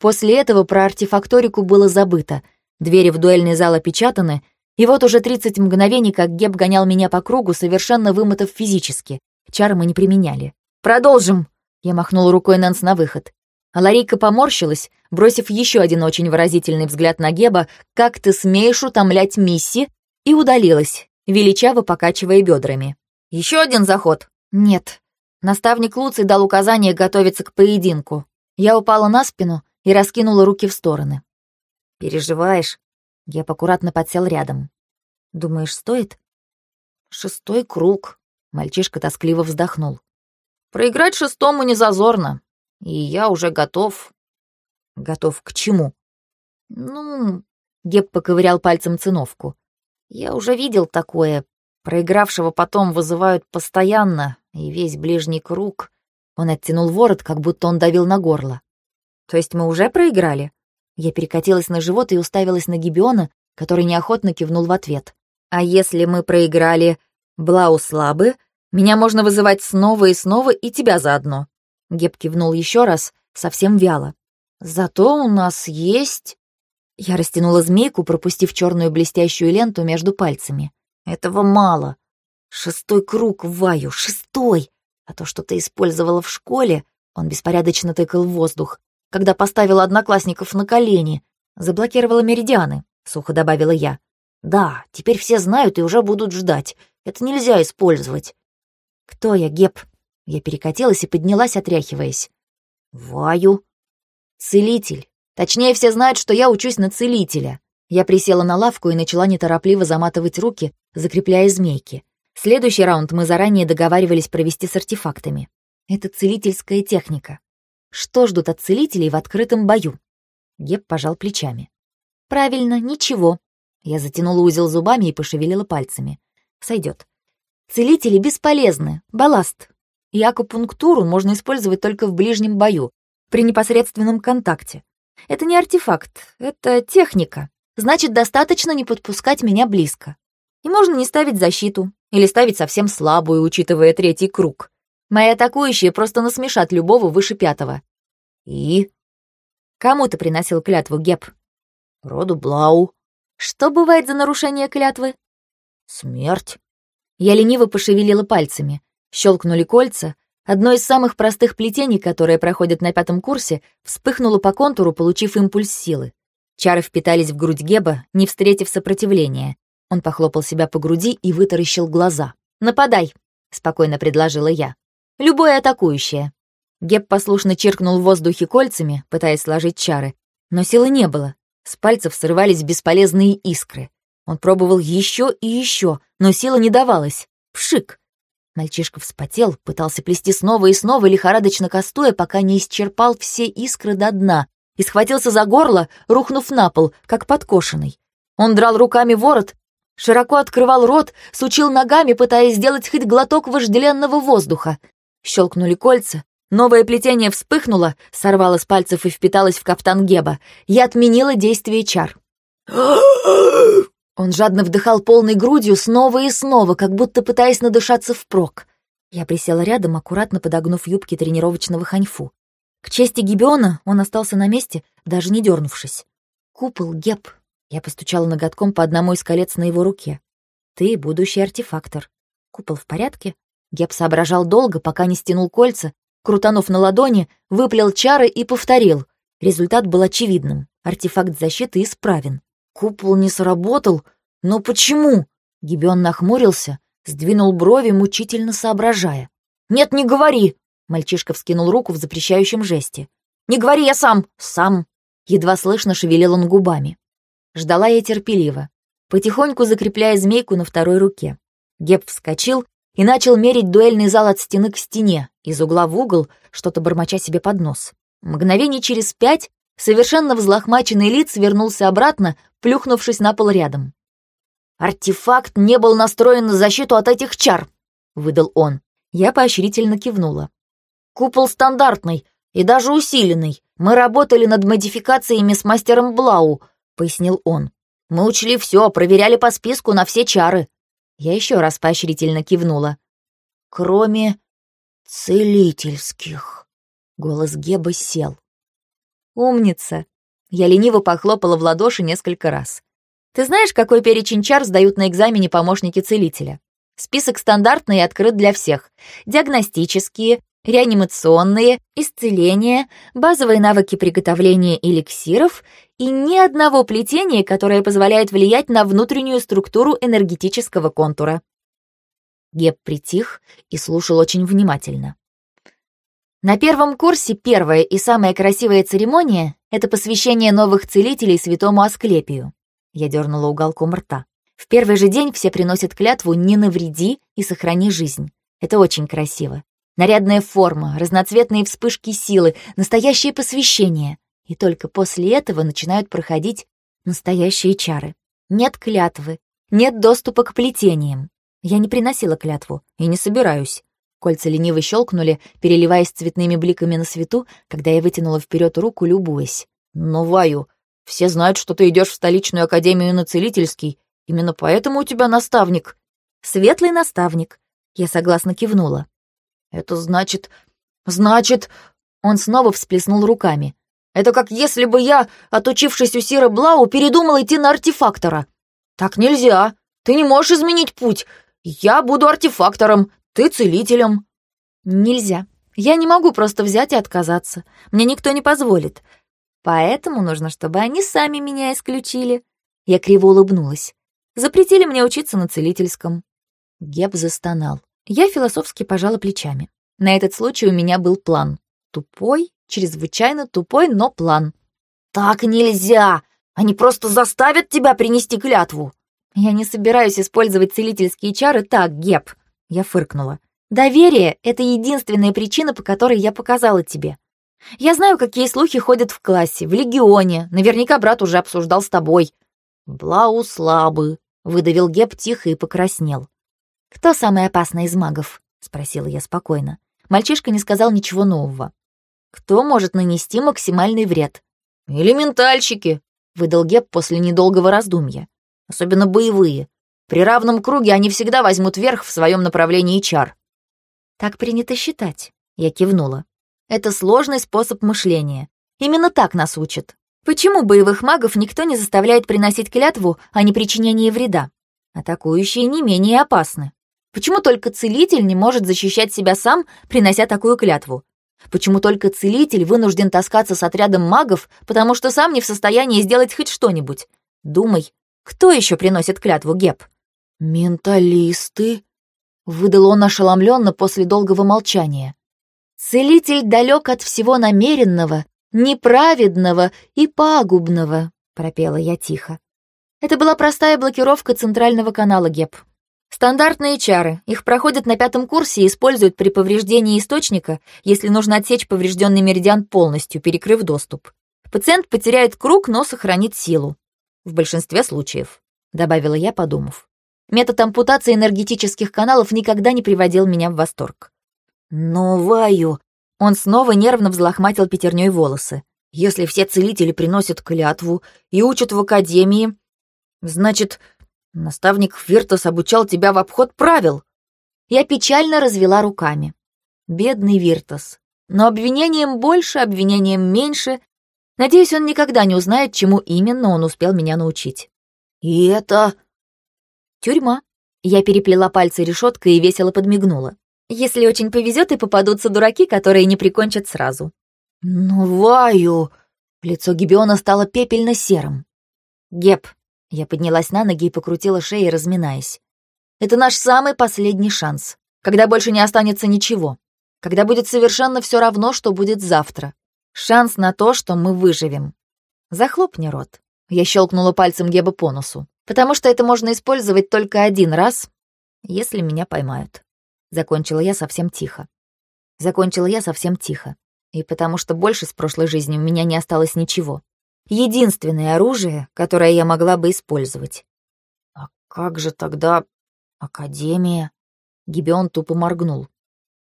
После этого про артефакторику было забыто. Двери в дуэльный зал опечатаны, и вот уже 30 мгновений, как Геб гонял меня по кругу, совершенно вымотав физически. Чары мы не применяли. «Продолжим!» Я махнула рукой Нэнс на выход. А Ларейка поморщилась, бросив еще один очень выразительный взгляд на Геба, «Как ты смеешь утомлять Мисси?» и удалилась, величаво покачивая бедрами. «Еще один заход?» «Нет». Наставник Луций дал указание готовиться к поединку. Я упала на спину и раскинула руки в стороны. «Переживаешь?» Геб аккуратно подсел рядом. «Думаешь, стоит?» «Шестой круг», Мальчишка тоскливо вздохнул. «Проиграть шестому не зазорно, и я уже готов». «Готов к чему?» «Ну...» — Геб поковырял пальцем циновку. «Я уже видел такое. Проигравшего потом вызывают постоянно, и весь ближний круг...» Он оттянул ворот, как будто он давил на горло. «То есть мы уже проиграли?» Я перекатилась на живот и уставилась на Гибиона, который неохотно кивнул в ответ. «А если мы проиграли, Блау слабы, меня можно вызывать снова и снова, и тебя заодно. Геб кивнул еще раз, совсем вяло. Зато у нас есть... Я растянула змейку, пропустив черную блестящую ленту между пальцами. Этого мало. Шестой круг, Ваю, шестой! А то, что ты использовала в школе, он беспорядочно тыкал в воздух, когда поставила одноклассников на колени, заблокировала меридианы, сухо добавила я. Да, теперь все знают и уже будут ждать. Это нельзя использовать. Кто я, Геп? Я перекатилась и поднялась, отряхиваясь. Ваю. Целитель. Точнее, все знают, что я учусь на целителя. Я присела на лавку и начала неторопливо заматывать руки, закрепляя змейки. Следующий раунд мы заранее договаривались провести с артефактами. Это целительская техника. Что ждут от целителей в открытом бою? Геп пожал плечами. Правильно, ничего. Я затянула узел зубами и пошевелила пальцами. Сойдет. Целители бесполезны, балласт. И акупунктуру можно использовать только в ближнем бою, при непосредственном контакте. Это не артефакт, это техника. Значит, достаточно не подпускать меня близко. И можно не ставить защиту, или ставить совсем слабую, учитывая третий круг. Мои атакующие просто насмешат любого выше пятого. И? Кому ты приносил клятву, Геп? Роду Блау. Что бывает за нарушение клятвы? Смерть. Я лениво пошевелила пальцами. Щелкнули кольца. Одно из самых простых плетений, которое проходит на пятом курсе, вспыхнуло по контуру, получив импульс силы. Чары впитались в грудь Геба, не встретив сопротивления. Он похлопал себя по груди и вытаращил глаза. «Нападай!» — спокойно предложила я. «Любое атакующее». Геб послушно чиркнул в воздухе кольцами, пытаясь сложить чары, но силы не было. С пальцев срывались бесполезные искры. Он пробовал еще и еще, но сила не давалась. Пшик! Мальчишка вспотел, пытался плести снова и снова, лихорадочно кастуя, пока не исчерпал все искры до дна, и схватился за горло, рухнув на пол, как подкошенный. Он драл руками ворот, широко открывал рот, сучил ногами, пытаясь сделать хоть глоток вожделенного воздуха. Щелкнули кольца, Новое плетение вспыхнуло, сорвало с пальцев и впиталось в кафтан Геба. Я отменила действие чар. Он жадно вдыхал полной грудью снова и снова, как будто пытаясь надышаться впрок. Я присела рядом, аккуратно подогнув юбки тренировочного ханьфу. К чести Гибиона он остался на месте, даже не дернувшись. «Купол, Геб!» Я постучала ноготком по одному из колец на его руке. «Ты будущий артефактор. Купол в порядке?» Геб соображал долго, пока не стянул кольца, крутанув на ладони, выплел чары и повторил. Результат был очевидным. Артефакт защиты исправен. Купол не сработал? Но почему? Гибион нахмурился, сдвинул брови, мучительно соображая. «Нет, не говори!» Мальчишка вскинул руку в запрещающем жесте. «Не говори, я сам! Сам!» Едва слышно шевелил он губами. Ждала я терпеливо, потихоньку закрепляя змейку на второй руке. Геб вскочил и начал мерить дуэльный зал от стены к стене, из угла в угол, что-то бормоча себе под нос. Мгновение через пять совершенно взлохмаченный лиц вернулся обратно, плюхнувшись на пол рядом. «Артефакт не был настроен на защиту от этих чар», — выдал он. Я поощрительно кивнула. «Купол стандартный и даже усиленный. Мы работали над модификациями с мастером Блау», — пояснил он. «Мы учли все, проверяли по списку на все чары. Я еще раз поощрительно кивнула. «Кроме целительских». Голос Геба сел. «Умница!» Я лениво похлопала в ладоши несколько раз. «Ты знаешь, какой перечень чар сдают на экзамене помощники целителя? Список стандартный и открыт для всех. Диагностические, реанимационные, исцеление, базовые навыки приготовления эликсиров и ни одного плетения, которое позволяет влиять на внутреннюю структуру энергетического контура. Геб притих и слушал очень внимательно. На первом курсе первая и самая красивая церемония — это посвящение новых целителей святому Асклепию. Я дернула уголком рта. В первый же день все приносят клятву «не навреди и сохрани жизнь». Это очень красиво. Нарядная форма, разноцветные вспышки силы, настоящее посвящение. И только после этого начинают проходить настоящие чары. Нет клятвы, нет доступа к плетениям. Я не приносила клятву и не собираюсь. Кольца лениво щелкнули, переливаясь цветными бликами на свету, когда я вытянула вперед руку, любуясь. «Но, Ваю, все знают, что ты идешь в столичную академию на целительский. Именно поэтому у тебя наставник». «Светлый наставник», — я согласно кивнула. «Это значит... значит...» Он снова всплеснул руками. «Это как если бы я, отучившись у Сира Блау, передумал идти на артефактора. Так нельзя. Ты не можешь изменить путь. Я буду артефактором, ты целителем». «Нельзя. Я не могу просто взять и отказаться. Мне никто не позволит. Поэтому нужно, чтобы они сами меня исключили». Я криво улыбнулась. «Запретили мне учиться на целительском». Геб застонал. Я философски пожала плечами. На этот случай у меня был план. Тупой, чрезвычайно тупой, но план. «Так нельзя! Они просто заставят тебя принести клятву!» «Я не собираюсь использовать целительские чары так, Геп!» Я фыркнула. «Доверие — это единственная причина, по которой я показала тебе. Я знаю, какие слухи ходят в классе, в легионе. Наверняка брат уже обсуждал с тобой. Блау слабый, выдавил Геб тихо и покраснел. Кто самый опасный из магов? спросила я спокойно. Мальчишка не сказал ничего нового. Кто может нанести максимальный вред? Элементальщики, выдал Геб после недолгого раздумья. Особенно боевые. При равном круге они всегда возьмут верх в своем направлении чар. Так принято считать, я кивнула. Это сложный способ мышления. Именно так нас учат. Почему боевых магов никто не заставляет приносить клятву о непричинении вреда? Атакующие не менее опасны. Почему только целитель не может защищать себя сам, принося такую клятву? Почему только целитель вынужден таскаться с отрядом магов, потому что сам не в состоянии сделать хоть что-нибудь? Думай, кто еще приносит клятву, Геб? Менталисты, выдал он ошеломленно после долгого молчания. Целитель далек от всего намеренного, неправедного и пагубного, пропела я тихо. Это была простая блокировка центрального канала ГЕП. Стандартные чары. Их проходят на пятом курсе и используют при повреждении источника, если нужно отсечь поврежденный меридиан полностью, перекрыв доступ. Пациент потеряет круг, но сохранит силу. В большинстве случаев, добавила я, подумав. Метод ампутации энергетических каналов никогда не приводил меня в восторг. Но Ваю... Он снова нервно взлохматил пятерней волосы. Если все целители приносят клятву и учат в академии, значит, наставник Виртус обучал тебя в обход правил. Я печально развела руками. Бедный Виртус. Но обвинением больше, обвинением меньше. Надеюсь, он никогда не узнает, чему именно он успел меня научить. И это... Тюрьма. Я переплела пальцы решеткой и весело подмигнула. Если очень повезет, и попадутся дураки, которые не прикончат сразу. «Ну, Ваю!» Лицо Гибиона стало пепельно-серым. «Геб!» Я поднялась на ноги и покрутила шеей, разминаясь. «Это наш самый последний шанс, когда больше не останется ничего, когда будет совершенно все равно, что будет завтра. Шанс на то, что мы выживем. Захлопни рот». Я щелкнула пальцем Геба по носу, потому что это можно использовать только один раз, если меня поймают. Закончила я совсем тихо. Закончила я совсем тихо. И потому что больше с прошлой жизни у меня не осталось ничего. Единственное оружие, которое я могла бы использовать. «А как же тогда Академия?» Гибион тупо моргнул.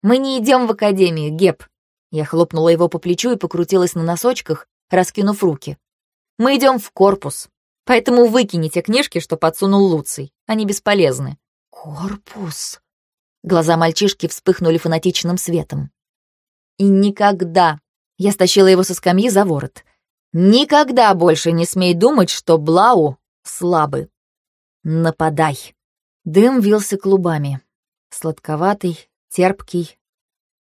«Мы не идем в Академию, Геб!» Я хлопнула его по плечу и покрутилась на носочках, раскинув руки. «Мы идем в корпус, поэтому выкините книжки, что подсунул Луций. Они бесполезны». «Корпус?» Глаза мальчишки вспыхнули фанатичным светом. «И никогда!» Я стащила его со скамьи за ворот. «Никогда больше не смей думать, что Блау слабы. Нападай!» Дым вился клубами. Сладковатый, терпкий.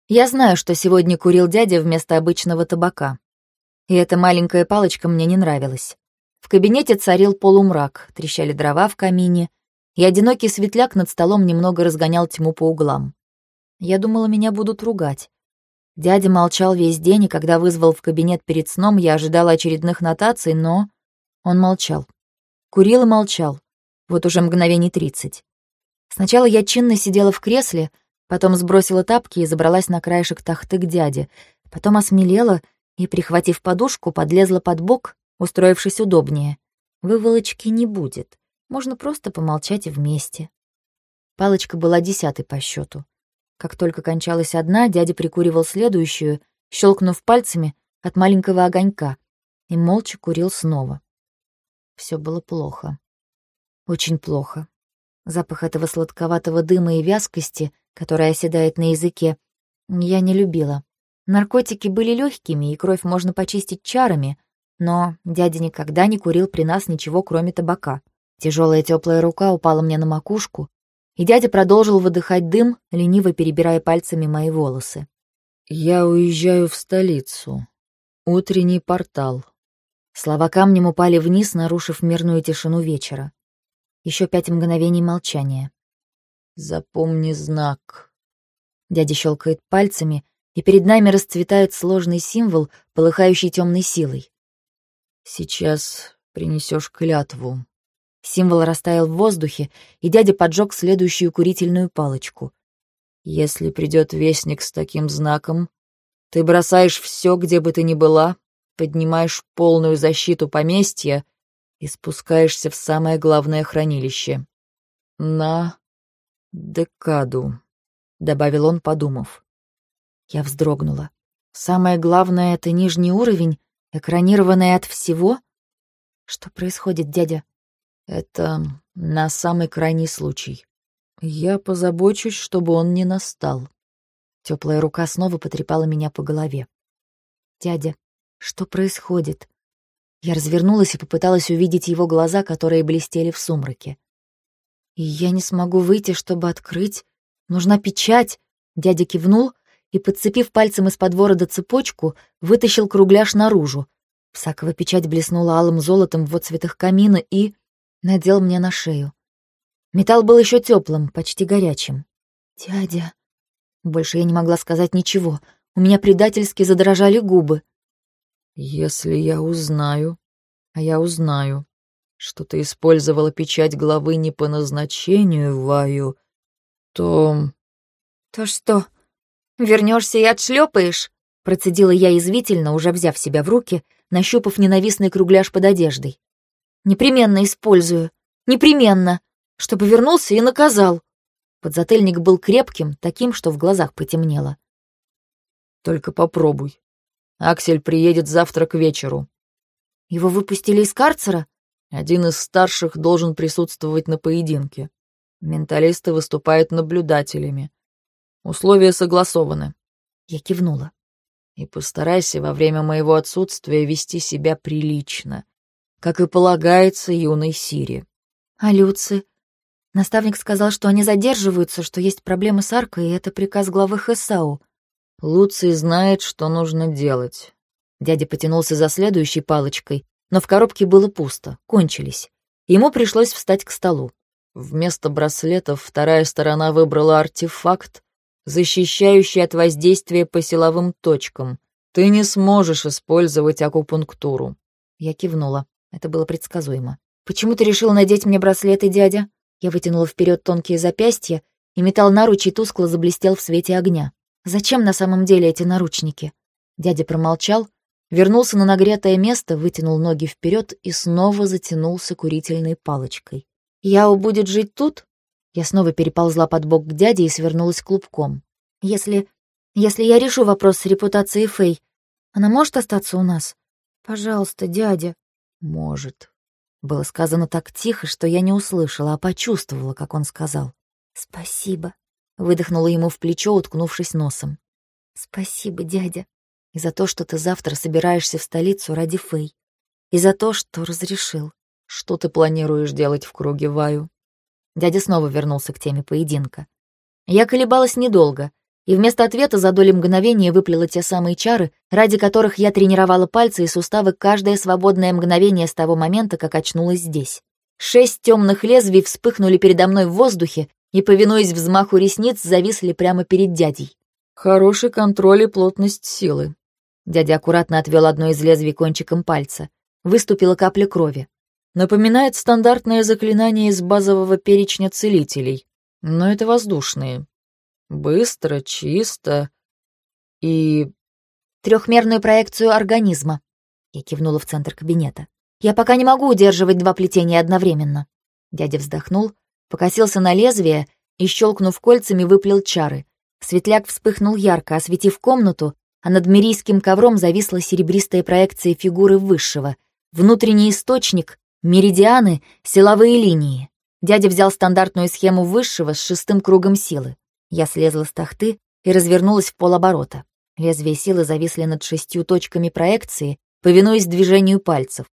Я знаю, что сегодня курил дядя вместо обычного табака. И эта маленькая палочка мне не нравилась. В кабинете царил полумрак, трещали дрова в камине, и одинокий светляк над столом немного разгонял тьму по углам. Я думала, меня будут ругать. Дядя молчал весь день, и когда вызвал в кабинет перед сном, я ожидала очередных нотаций, но он молчал. Курил и молчал. Вот уже мгновений тридцать. Сначала я чинно сидела в кресле, потом сбросила тапки и забралась на краешек тахты к дяде, потом осмелела и, прихватив подушку, подлезла под бок, устроившись удобнее. Выволочки не будет. Можно просто помолчать вместе. Палочка была десятой по счету. Как только кончалась одна, дядя прикуривал следующую, щелкнув пальцами от маленького огонька, и молча курил снова. Все было плохо. Очень плохо. Запах этого сладковатого дыма и вязкости, которая оседает на языке, я не любила. Наркотики были легкими, и кровь можно почистить чарами, но дядя никогда не курил при нас ничего, кроме табака. Тяжелая теплая рука упала мне на макушку, и дядя продолжил выдыхать дым, лениво перебирая пальцами мои волосы. «Я уезжаю в столицу. Утренний портал». Слова камнем упали вниз, нарушив мирную тишину вечера. Еще пять мгновений молчания. «Запомни знак». Дядя щелкает пальцами, и перед нами расцветает сложный символ, полыхающий темной силой. «Сейчас принесешь клятву». Символ растаял в воздухе, и дядя поджег следующую курительную палочку. «Если придет вестник с таким знаком, Ты бросаешь все, где бы ты ни была, поднимаешь полную защиту поместья и спускаешься в самое главное хранилище. На декаду, — добавил он, подумав. Я вздрогнула. Самое главное — это нижний уровень, экранированный от всего? Что происходит, дядя? Это на самый крайний случай. Я позабочусь, чтобы он не настал. Теплая рука снова потрепала меня по голове. Дядя, что происходит? Я развернулась и попыталась увидеть его глаза, которые блестели в сумраке. И я не смогу выйти, чтобы открыть. Нужна печать. Дядя кивнул и, подцепив пальцем из-под ворота цепочку, вытащил кругляш наружу. Псакова печать блеснула алым золотом в отцветах камина и надел мне на шею. Металл был еще теплым, почти горячим. «Дядя...» Больше я не могла сказать ничего. У меня предательски задрожали губы. «Если я узнаю, а я узнаю, что ты использовала печать главы не по назначению, Ваю, то...» «То что, вернешься и отшлепаешь?» Процедила я извительно, уже взяв себя в руки, нащупав ненавистный кругляш под одеждой. «Непременно использую. Непременно. Чтобы вернулся и наказал». Подзатыльник был крепким, таким, что в глазах потемнело. «Только попробуй. Аксель приедет завтра к вечеру». «Его выпустили из карцера?» «Один из старших должен присутствовать на поединке. Менталисты выступают наблюдателями. Условия согласованы». Я кивнула. «И постарайся во время моего отсутствия вести себя прилично, как и полагается юной Сире». «А Люци?» Наставник сказал, что они задерживаются, что есть проблемы с аркой, и это приказ главы Хесау. Луций знает, что нужно делать. Дядя потянулся за следующей палочкой, но в коробке было пусто, кончились. Ему пришлось встать к столу. Вместо браслетов вторая сторона выбрала артефакт, защищающий от воздействия по силовым точкам. Ты не сможешь использовать акупунктуру. Я кивнула. Это было предсказуемо. «Почему ты решил надеть мне браслеты, дядя?» Я вытянула вперед тонкие запястья, и металл наручей тускло заблестел в свете огня. «Зачем на самом деле эти наручники?» Дядя промолчал, вернулся на нагретое место, вытянул ноги вперед и снова затянулся курительной палочкой. «Яо будет жить тут?» Я снова переползла под бок к дяде и свернулась клубком. «Если... если я решу вопрос с репутацией Фэй, она может остаться у нас? Пожалуйста, дядя». «Может», было сказано так тихо, что я не услышала, а почувствовала, как он сказал. «Спасибо», — выдохнула ему в плечо, уткнувшись носом. «Спасибо, дядя, и за то, что ты завтра собираешься в столицу ради Фэй, и за то, что разрешил». «Что ты планируешь делать в круге Ваю?» Дядя снова вернулся к теме поединка. Я колебалась недолго, и вместо ответа за доли мгновения выплела те самые чары, ради которых я тренировала пальцы и суставы каждое свободное мгновение с того момента, как очнулась здесь. Шесть темных лезвий вспыхнули передо мной в воздухе и, повинуясь взмаху ресниц, зависли прямо перед дядей. «Хороший контроль и плотность силы». Дядя аккуратно отвел одно из лезвий кончиком пальца. Выступила капля крови. Напоминает стандартное заклинание из базового перечня целителей, но это воздушные. Быстро, чисто и... Трехмерную проекцию организма. Я кивнула в центр кабинета. Я пока не могу удерживать два плетения одновременно. Дядя вздохнул, покосился на лезвие и, щелкнув кольцами, выплел чары. Светляк вспыхнул ярко, осветив комнату, а над мирийским ковром зависла серебристая проекция фигуры высшего. Внутренний источник, меридианы, силовые линии. Дядя взял стандартную схему высшего с шестым кругом силы. Я слезла с тахты и развернулась в полоборота. Лезвия силы зависли над шестью точками проекции, повинуясь движению пальцев.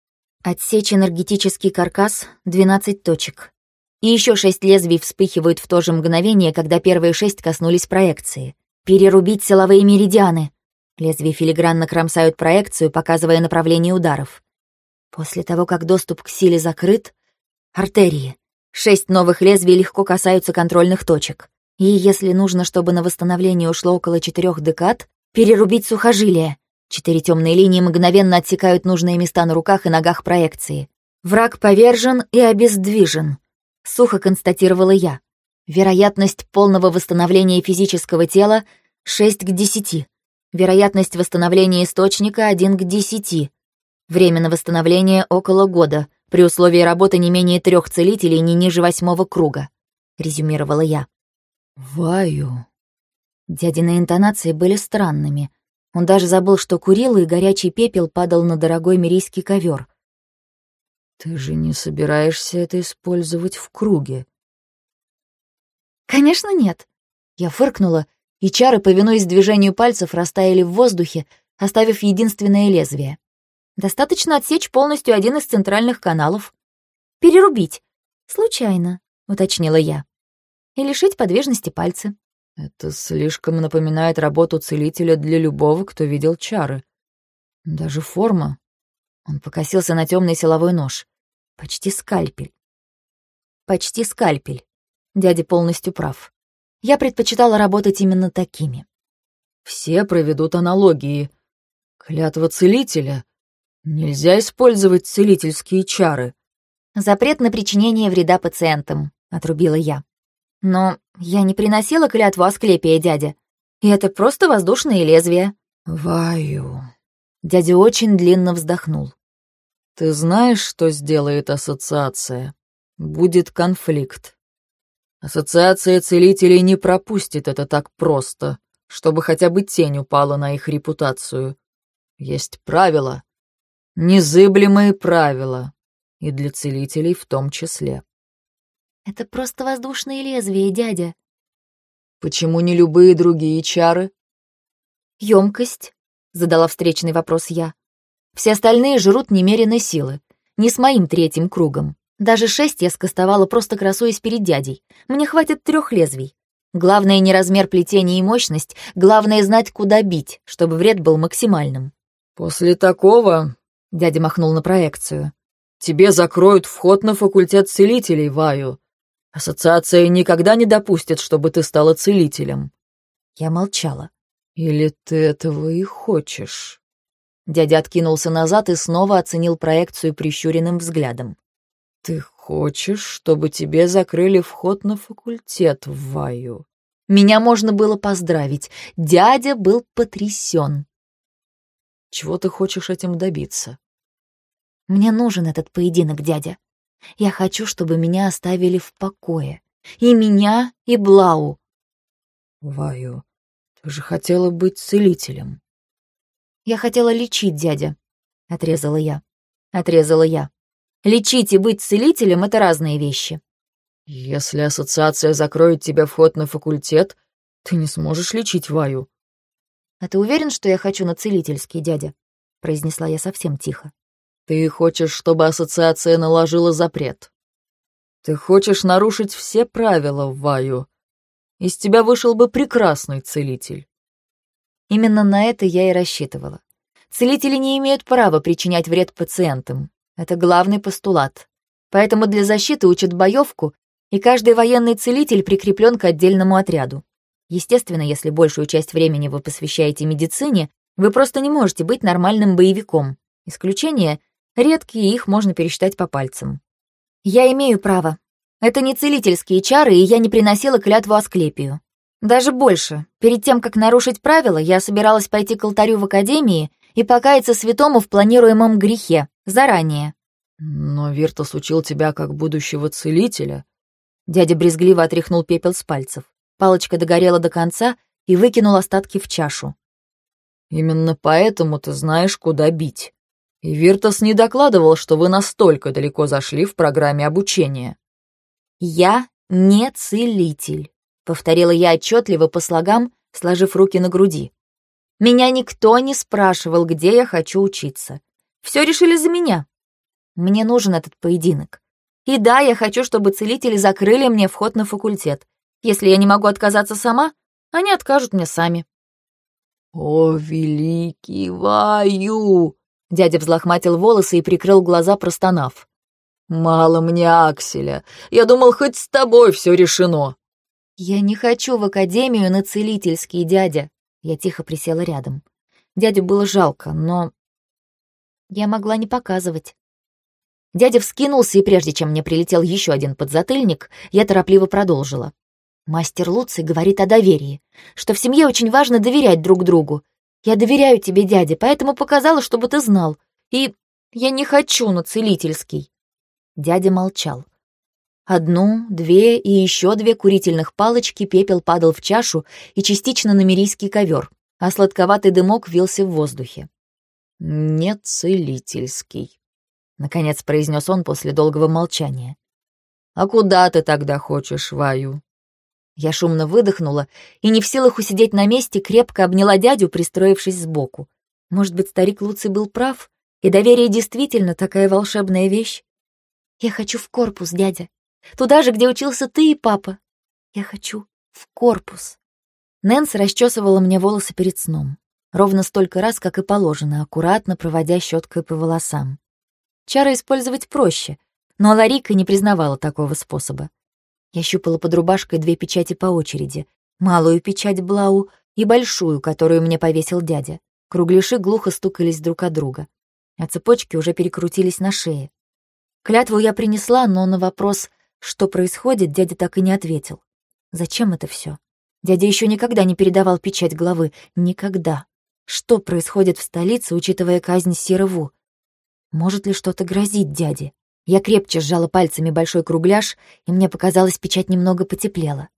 Отсечь энергетический каркас — 12 точек. И еще шесть лезвий вспыхивают в то же мгновение, когда первые шесть коснулись проекции. Перерубить силовые меридианы. Лезвия филигранно кромсают проекцию, показывая направление ударов. После того, как доступ к силе закрыт, артерии. Шесть новых лезвий легко касаются контрольных точек. И если нужно, чтобы на восстановление ушло около четырех декад, перерубить сухожилие. Четыре темные линии мгновенно отсекают нужные места на руках и ногах проекции. Враг повержен и обездвижен. Сухо констатировала я. Вероятность полного восстановления физического тела — 6 к 10. Вероятность восстановления источника один к десяти. Время на восстановление около года, при условии работы не менее трех целителей не ниже восьмого круга», — резюмировала я. «Ваю». Дядины интонации были странными. Он даже забыл, что курил, и горячий пепел падал на дорогой мирийский ковер. «Ты же не собираешься это использовать в круге?» «Конечно нет». Я фыркнула, и чары, повинуясь движению пальцев, растаяли в воздухе, оставив единственное лезвие. Достаточно отсечь полностью один из центральных каналов. «Перерубить. Случайно», — уточнила я. «И лишить подвижности пальцы». Это слишком напоминает работу целителя для любого, кто видел чары. Даже форма. Он покосился на темный силовой нож. Почти скальпель. Почти скальпель. Дядя полностью прав. Я предпочитала работать именно такими. Все проведут аналогии. Клятва целителя. Нельзя использовать целительские чары. Запрет на причинение вреда пациентам, отрубила я. Но я не приносила клятву Асклепия, дядя. И это просто воздушные лезвия. Ваю. Дядя очень длинно вздохнул. Ты знаешь, что сделает ассоциация? Будет конфликт. Ассоциация целителей не пропустит это так просто, чтобы хотя бы тень упала на их репутацию. Есть правила, незыблемые правила, и для целителей в том числе. Это просто воздушные лезвия, дядя. Почему не любые другие чары? Емкость, задала встречный вопрос я. Все остальные жрут немеренной силы, не с моим третьим кругом. Даже шесть я скостовала, просто красуясь перед дядей. Мне хватит трех лезвий. Главное не размер плетения и мощность, главное знать, куда бить, чтобы вред был максимальным. «После такого...» — дядя махнул на проекцию. «Тебе закроют вход на факультет целителей, Ваю. Ассоциация никогда не допустит, чтобы ты стала целителем». Я молчала. «Или ты этого и хочешь?» Дядя откинулся назад и снова оценил проекцию прищуренным взглядом. «Ты хочешь, чтобы тебе закрыли вход на факультет в Ваю?» Меня можно было поздравить. Дядя был потрясен. «Чего ты хочешь этим добиться?» «Мне нужен этот поединок, дядя. Я хочу, чтобы меня оставили в покое. И меня, и Блау». «Ваю, ты же хотела быть целителем». «Я хотела лечить, дядя», — отрезала я. Отрезала я. Лечить и быть целителем — это разные вещи. Если ассоциация закроет тебе вход на факультет, ты не сможешь лечить Ваю. А ты уверен, что я хочу на целительский, дядя? Произнесла я совсем тихо. Ты хочешь, чтобы ассоциация наложила запрет. Ты хочешь нарушить все правила Ваю. Из тебя вышел бы прекрасный целитель. Именно на это я и рассчитывала. Целители не имеют права причинять вред пациентам, это главный постулат. Поэтому для защиты учат боевку, и каждый военный целитель прикреплен к отдельному отряду. Естественно, если большую часть времени вы посвящаете медицине, вы просто не можете быть нормальным боевиком. Исключения — редкие, их можно пересчитать по пальцам. Я имею право. Это не целительские чары, и я не приносила клятву Асклепию. Даже больше. Перед тем, как нарушить правила, я собиралась пойти к алтарю в академии и покаяться святому в планируемом грехе. Заранее. Но Виртус учил тебя как будущего целителя. Дядя брезгливо отряхнул пепел с пальцев. Палочка догорела до конца и выкинул остатки в чашу. Именно поэтому ты знаешь, куда бить. И Виртус не докладывал, что вы настолько далеко зашли в программе обучения. Я не целитель, повторила я отчетливо по слогам, сложив руки на груди. Меня никто не спрашивал, где я хочу учиться. Все решили за меня. Мне нужен этот поединок. И да, я хочу, чтобы целители закрыли мне вход на факультет. Если я не могу отказаться сама, они откажут мне сами. «О, великий Ваю!» Дядя взлохматил волосы и прикрыл глаза, простонав. «Мало мне Акселя. Я думал, хоть с тобой все решено». «Я не хочу в академию на целительский, дядя». Я тихо присела рядом. Дядю было жалко, но я могла не показывать. Дядя вскинулся, и прежде чем мне прилетел еще один подзатыльник, я торопливо продолжила. Мастер Луций говорит о доверии, что в семье очень важно доверять друг другу. Я доверяю тебе, дядя, поэтому показала, чтобы ты знал. И я не хочу на целительский». Дядя молчал. Одну, две и еще две курительных палочки пепел падал в чашу и частично на мирийский ковер, а сладковатый дымок вился в воздухе. «Не целительский», — наконец произнес он после долгого молчания. «А куда ты тогда хочешь, Ваю?» Я шумно выдохнула и, не в силах усидеть на месте, крепко обняла дядю, пристроившись сбоку. Может быть, старик Луций был прав, и доверие действительно такая волшебная вещь? Я хочу в корпус, дядя. Туда же, где учился ты и папа. Я хочу в корпус. Нэнс расчесывала мне волосы перед сном. Ровно столько раз, как и положено, аккуратно проводя щеткой по волосам. Чары использовать проще, но Ларика не признавала такого способа. Я щупала под рубашкой две печати по очереди. Малую печать Блау и большую, которую мне повесил дядя. Кругляши глухо стукались друг от друга. А цепочки уже перекрутились на шее. Клятву я принесла, но на вопрос, что происходит, дядя так и не ответил. Зачем это все? Дядя еще никогда не передавал печать главы. Никогда. Что происходит в столице, учитывая казнь Серову? Может ли что-то грозить дяде? Я крепче сжала пальцами большой кругляш, и мне показалось, печать немного потеплела.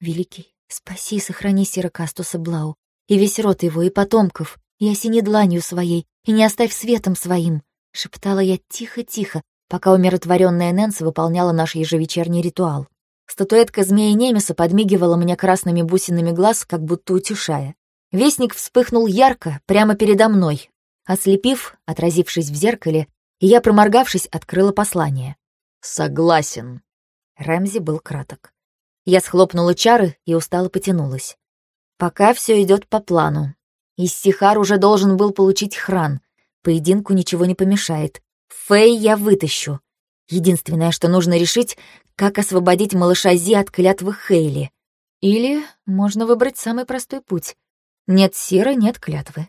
«Великий, спаси и сохрани Сирокастуса Блау, и весь род его, и потомков, и осени дланью своей, и не оставь светом своим», — шептала я тихо-тихо, пока умиротворенная Нэнс выполняла наш ежевечерний ритуал. Статуэтка змеи Немеса подмигивала мне красными бусинами глаз, как будто утешая. Вестник вспыхнул ярко, прямо передо мной, ослепив, отразившись в зеркале, и я, проморгавшись, открыла послание. «Согласен». Рэмзи был краток. Я схлопнула чары и устало потянулась. Пока все идет по плану. Иссихар уже должен был получить хран. Поединку ничего не помешает. Фэй я вытащу. Единственное, что нужно решить, как освободить малыша Зи от клятвы Хейли. Или можно выбрать самый простой путь. Нет сира, нет клятвы.